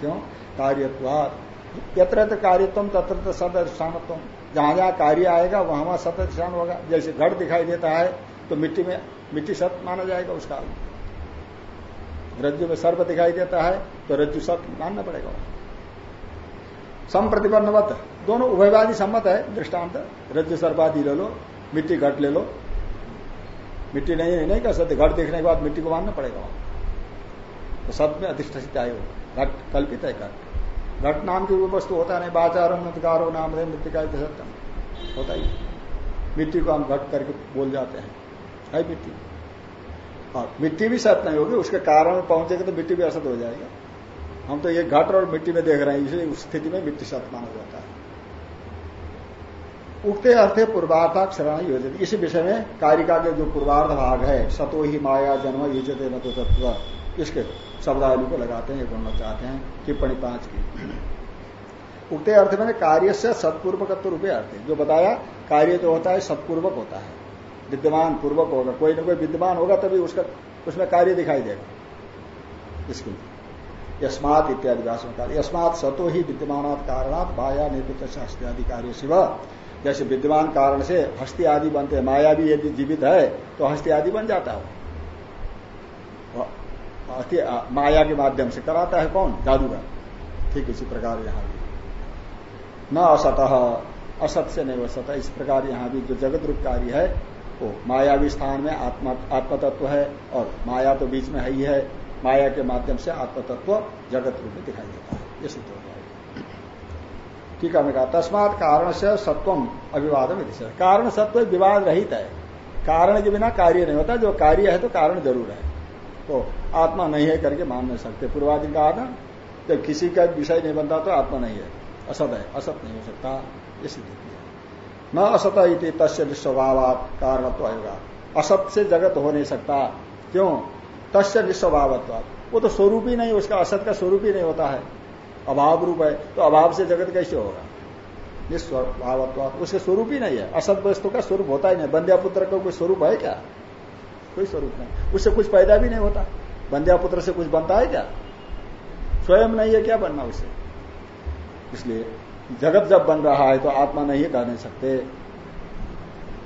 क्यों? कार्यत्वाद यत्र कार्यत्व, तत्र सत अधिष्ठानत्व। जहाँ जहाँ कार्य आएगा, वहाँ वहाँ सत अधिष्ठान होगा। जैसे घट दिखाई देता है तो मिट्टी में, मिट्टी सत माना जाएगा उसका। रज्जु में सर्प दिखाई देता है तो रज्जु सत मानना पड़ेगा सम प्रतिबंधवत दोनों उभयवादी सम्मत है, दृष्टांत। रज्जु सर्पादि ले लो, मिट्टी घट ले लो मिट्टी नहीं है नहीं कर सकते। घट देखने के बाद मिट्टी को मानना पड़ेगा वहाँ। तो सब में अधिष्ठित हो। घट कल्पित है घट। घट नाम की वस्तु होता नहीं। बाचार मृतकारो नाम है मृतिका सत्यम होता ही मिट्टी को हम घट करके बोल जाते हैं। है मिट्टी। और हाँ, मिट्टी भी सत्य नहीं होगी। उसके कारण में पहुंचेगा तो मिट्टी भी असत हो जाएगा। हम तो ये घट और मिट्टी में देख रहे हैं इसलिए उस स्थिति में मिट्टी सत्य माना जाता है। उगते अर्थे पूर्वार्थाक्षरण योजित। इसी विषय में कारिका के जो पूर्वार्ध भाग है, सतो ही माया जन्म युजते न तो तत्व, इसके शब्दावली को लगाते हैं ये बोलना चाहते हैं, टिप्पणी पाँच की। उगते अर्थ में कार्य से सत्पूर्वक रूपे अर्थ जो बताया, कार्य जो होता है, सत्पूर्वक होता है। विद्यमान, पूर्वक होगा। कोई ना कोई विद्यमान होगा, तभी उसका, उसमें कार्य दिखाई देगा। इसके लिए। यस्मात इत्यादि भाषण का। यस्मात सतो ही विद्यमान कारणात माया निर्मित शास्त्री आदि कार्य शिव। जैसे विद्यमान कारण से हस्ती आदि बनते हैं, माया भी यदि जीवित है तो हस्ती आदि बन जाता है। माया के माध्यम से कराता है कौन? जादूगर। ठीक इसी प्रकार यहाँ भी। न असत असत से नहीं असत इस प्रकार यहाँ भी जो जगत रूप कार्य है, वो मायावी स्थान में आत्मा, आत्मतत्व है, और माया तो बीच में है ही है। माया के माध्यम से आत्मतत्व जगत रूप में दिखाई देता है। ये जाएगा ठीक है कहा तस्मात कारण से सत्वम अभिवाद कारण सत्व विवाद रहित है। कारण के बिना कार्य नहीं होता। जो कार्य है तो कारण ज़रूर है। तो आत्मा नहीं है करके मान नहीं सकते। पूर्वादि कहा ना जब किसी का विषय नहीं बनता तो आत्मा नहीं है। असत है। असत नहीं हो सकता। किया। न असत इति तस्य स्वभाव कारणत्व आएगा असत से जगत हो नहीं सकता। क्यों? तस्य निस्वभावत्व वो तो स्वरूप ही नहीं, उसका असत का स्वरूप ही नहीं होता है। अभाव रूप है तो अभाव से जगत कैसे होगा? निस्वभावत्व उसके स्वरूप ही नहीं है। असत वस्तु का स्वरूप होता ही नहीं। बंध्या पुत्र का कोई स्वरूप है क्या? कोई स्वरूप नहीं। उससे कुछ पैदा भी नहीं होता। बंध्या पुत्र से कुछ बनता है क्या? स्वयं नहीं है क्या बनना उसे? इसलिए जगत जब बन रहा है तो आत्मा नहीं कह नहीं सकते।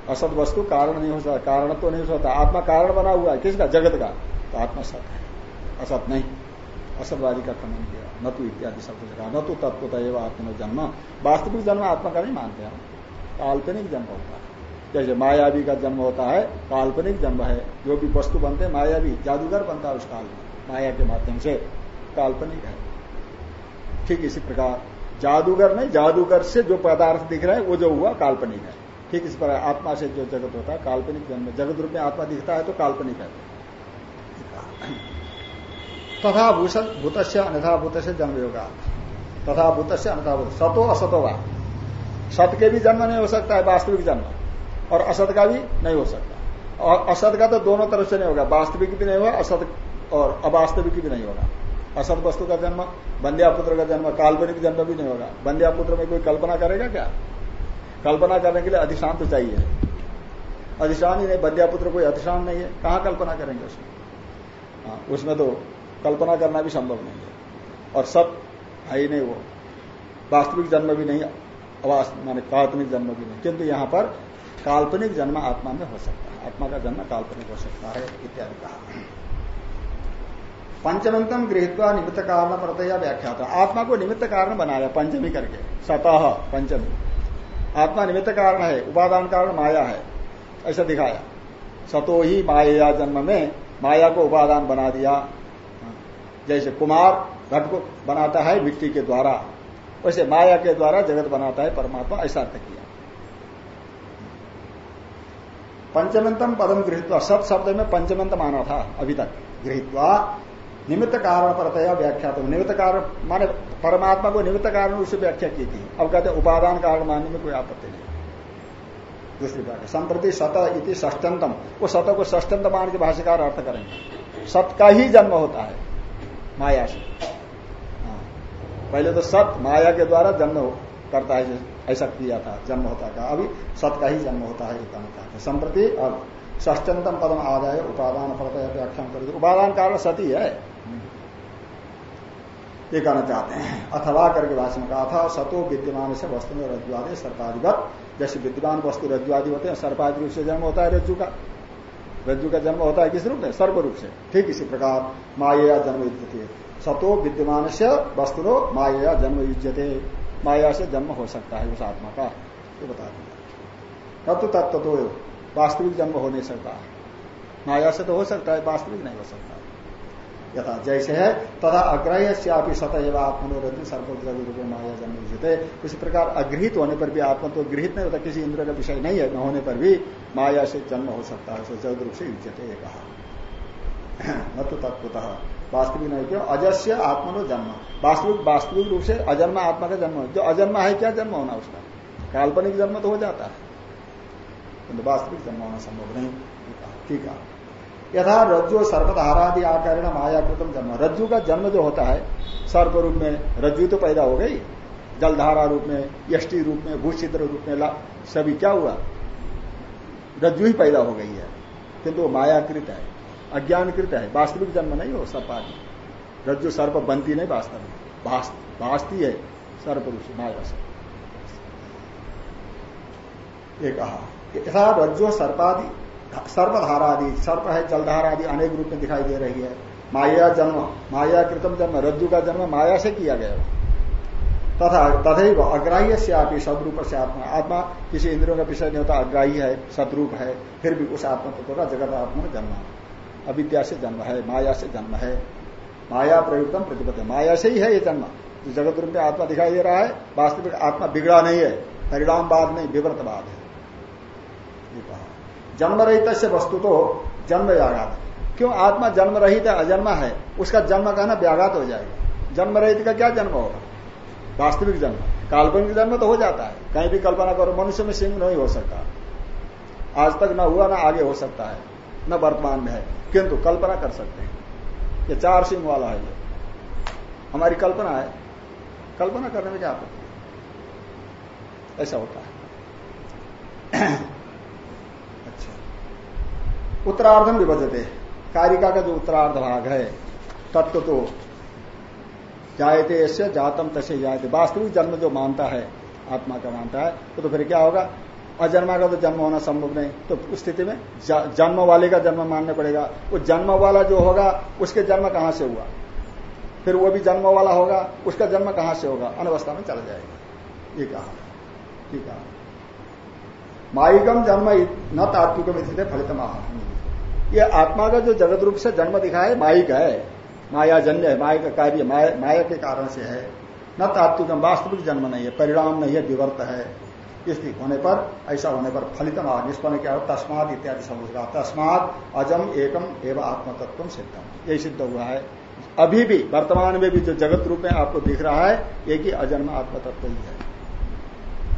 असत वस्तु कारण नहीं हो सकता, कारण तो नहीं हो सकता। आत्मा कारण बना हुआ है, किसका? जगत का। तो आत्मा सत है। असत नहीं। असतवादी का खंडन किया। न तो इत्यादि शब्द जगह न तो तत्वता एवं आत्मा जन्म। वास्तविक जन्म आत्मा का नहीं मानते हम। काल्पनिक जन्म होता है। जैसे मायावी का जन्म होता है, काल्पनिक जन्म है। जो भी वस्तु बनते हैं, मायावी, जादूगर बनता है उस काल में, माया के माध्यम से। काल्पनिक है। ठीक इसी प्रकार, जादूगर नहीं, जादूगर से जो पदार्थ दिख रहा है, वो जो हुआ, काल्पनिक है। ठीक इस प्रकार, आत्मा से जो जगत होता है, काल्पनिक जन्म जगत रूप में आत्मा दिखता है तो काल्पनिक है। तथा भूत से अन्यथा भूत से जन्म होगा तथा भूत से अन्यथा भूत। सतो असतो वा? सत के भी जन्म नहीं हो सकता है वास्तविक जन्म। और असत का भी नहीं हो सकता। और असत का तो दोनों तरफ़ से नहीं होगा। वास्तविक भी नहीं होगा असत और अवास्तविक भी नहीं होगा। असत वस्तु का जन्म बंध्या पुत्र का जन्म काल्पनिक जन्म भी नहीं होगा। बंध्या पुत्र में कोई कल्पना करेगा क्या? कल्पना करने के लिए अधिशान तो चाहिए। अधिशान ही नहीं बंध्या पुत्र कोई अधिशान नहीं है। कहाँ कल्पना करेंगे उसमें? हाँ, उसमें तो कल्पना करना भी संभव नहीं है। और सब है ही नहीं वो। वास्तविक जन्म भी नहीं अवास्त माने काल्पनिक जन्म भी नहीं। किंतु यहाँ पर काल्पनिक जन्म आत्मा में हो सकता है। आत्मा का जन्म काल्पनिक हो सकता है, इत्यादि कहा। पंचमंतम गृहत्वा निमित्त कारण प्रतया व्याख्या था आत्मा को निमित्त कारण बनाया, पंचमी करके। सतह पंचमी। आत्मा निमित्त कारण है, उपादान कारण माया है, ऐसा दिखाया। सतो ही माया जन्म में माया को उपादान बना दिया। जैसे कुमार घट को बनाता है मिट्टी के द्वारा, वैसे माया के द्वारा जगत बनाता है परमात्मा, ऐसा अर्थ किया। पंचमंतम पदम गृहित सत शब्द में पंचमंत माना था अभी तक। गृहित्वा, निमित्त कारण परतया व्याख्या तो निमित्त कारण माने परमात्मा को निमित्त कारण उससे व्याख्या की थी। अब कहते उपादान कारण मानने में कोई आपत्ति नहीं। दूसरी बात संप्रति सत इति वो सत को ष्टंत मान के भाष्यकार अर्थ करेंगे। सत का ही जन्म होता है। माया से। हाँ। पहले तो सत माया के द्वारा जन्म करता है, ऐसा किया था, जन्म होता था। अभी सत का ही जन्म होता है संप्रति अब ष्टंतम पदम आदाय, उपादान प्रतय व्याख्यान कर उपादान कारण सती है ये कहना चाहते हैं। अथवा करके भाषण कहा था, सतो विद्यमान से वस्तु में रज्जुआदि सर्पाधिगत जैसे विद्यमान वस्तु रज्जुआदि होते हैं सर्पादि रूप से जन्म होता है रज्जु का। रज्जु का जन्म होता है किस रूप में? सर्व रूप से। ठीक इसी प्रकार माया जन्म युजते सतो विद्यमान से वस्तु माया जन्म युजते माया से जन्म हो सकता है उस आत्मा का। ये बता दिया। तत्व तत्व तो वास्तविक जन्म हो नहीं सकता। माया से तो हो सकता है, वास्तविक नहीं हो सकता। यथा जैसे है, तथा अग्रह्य श्यापी सतएव आत्मनोरंजन सर्वोद्रव रूप माया जन्म उचित इसी प्रकार अगृहित होने पर भी आत्मा तो गृहित नहीं होता, किसी इंद्र का विषय नहीं है, न होने पर भी माया से जन्म हो सकता है जगद रूप से युजते कहा। न तो तत्वतः वास्तविक नहीं क्यों? अजस्य आत्मनो जन्म। वास्तविक वास्तविक रूप से अजन्म आत्मा का जन्म। जो अजन्मा है, क्या जन्म होना उसका? काल्पनिक जन्म तो हो जाता है। वास्तविक जन्म होना संभव नहीं। ठीक है। यथा रज्जु सर्पधारादि आकरण मायाकृतम जन्म। रज्जु का जन्म जो होता है सर्प रूप में रज्जु तो पैदा हो गई, जलधारा रूप में, यष्टि रूप में, भूषित्र रूप में सभी क्या हुआ? रज्जु ही पैदा हो गई है। किंतु वो मायाकृत है, अज्ञानकृत है, वास्तविक जन्म नहीं हो सर्पादि रज्जु सर्प बनती नहीं वास्तव में। भाषती है सर्प रूप माया से। कहा यथा रज्जु सर्पादि सर्वधारा आदि सर्प है जलधारा आदि अनेक रूप में दिखाई दे रही है। माया जन्म, माया कृतम जन्म, रज्जु का जन्म माया से किया गया। तथा तथे अग्राह्य से आप सदरूप से आत्मा। आत्मा किसी इंद्रियों का विषय नहीं होता, अग्राही है, सदरूप है, फिर भी उस आत्मा तत्व का जगत आत्मा जन्म अविद्या से जन्म है, माया से जन्म है। माया प्रयुक्तम प्रतिपद माया से ही है ये जन्म। जो जगत रूप में आत्मा दिखाई दे रहा है, वास्तविक आत्मा बिगड़ा नहीं है, परिणामवाद नहीं विवर्तवाद है। जन्म रहित से वस्तु तो जन्म व्याघात क्यों? आत्मा जन्म रहित है, अजन्मा है, उसका जन्म कहना व्याघात हो जाएगा। जन्म रहित का क्या जन्म होगा? वास्तविक जन्म। काल्पनिक जन्म तो हो जाता है। कहीं भी कल्पना करो, मनुष्य में सिंह नहीं हो सकता। आज तक न हुआ, ना आगे हो सकता है, न वर्तमान में है। किंतु कल्पना कर सकते हैं। ये चार सिंह वाला है ये। हमारी कल्पना है। कल्पना करने में क्या आपत्ति ऐसा होता है। उत्तरार्धम विभजते। कारिका का जो उत्तरार्ध भाग है तत्व तो जायते ऐसे जातम तसे जायते। वास्तविक जन्म जो मानता है आत्मा का मानता है तो, तो फिर क्या होगा? अजन्मा का तो जन्म होना संभव नहीं तो उस स्थिति में जन्म वाले का जन्म मानना पड़ेगा। वो जन्म वाला जो होगा उसके जन्म कहाँ से हुआ? फिर वो भी जन्म वाला होगा उसका जन्म कहाँ से होगा? अनवस्था में चला जाएगा। ये कहा। ठीक है माइकम जन्म न तात्विकम स्थित फलित ये आत्मा का जो जगत रूप से जन्म दिखा है माइक है। माया जन्य है माया का कार्य माया, माया के कारण से है। न तात्विक वास्तविक जन्म नहीं है परिणाम नहीं है विवर्त है। इसलिए होने पर ऐसा होने पर फलितम निष्पन्न क्या हो? तस्मात इत्यादि समझ रहा। तस्मात अजम एकम एवं आत्म तत्व सिद्धम। यही सिद्ध हुआ है। अभी भी वर्तमान में भी जो जगत रूप में आपको दिख रहा है एक ही अजन्म आत्मतत्व ही है।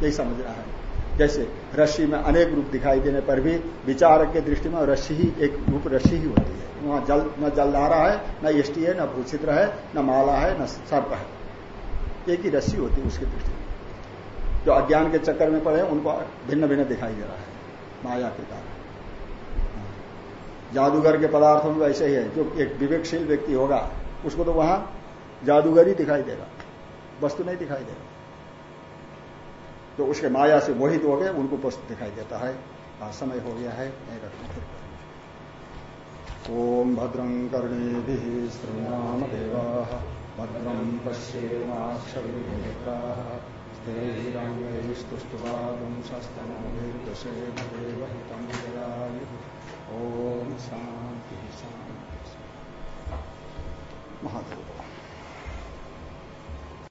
यही समझ रहा है। जैसे रस्सी में अनेक रूप दिखाई देने पर भी विचारक के दृष्टि में रस्सी ही एक रूप रस्सी ही होती है। वहाँ जल, न जलधारा है, न यष्टि है, न भूषित्र है न माला है, न सर्प है। एक ही रस्सी होती है उसकी दृष्टि में। जो अज्ञान के चक्कर में पड़े उनको भिन्न भिन्न दिखाई दे रहा है, माया के कारण। जादूगर के पदार्थों में ऐसे ही है। जो एक विवेकशील व्यक्ति होगा, उसको तो वहाँ जादूगर ही दिखाई देगा, वस्तु नहीं दिखाई देगा। जो उसके माया से मोहित हो गए, उनको पुष्प दिखाई देता है। समय हो गया है ओम भद्रं कर्णे श्रीनाम देवा भद्रं पश्येमाक्षरा महादेव।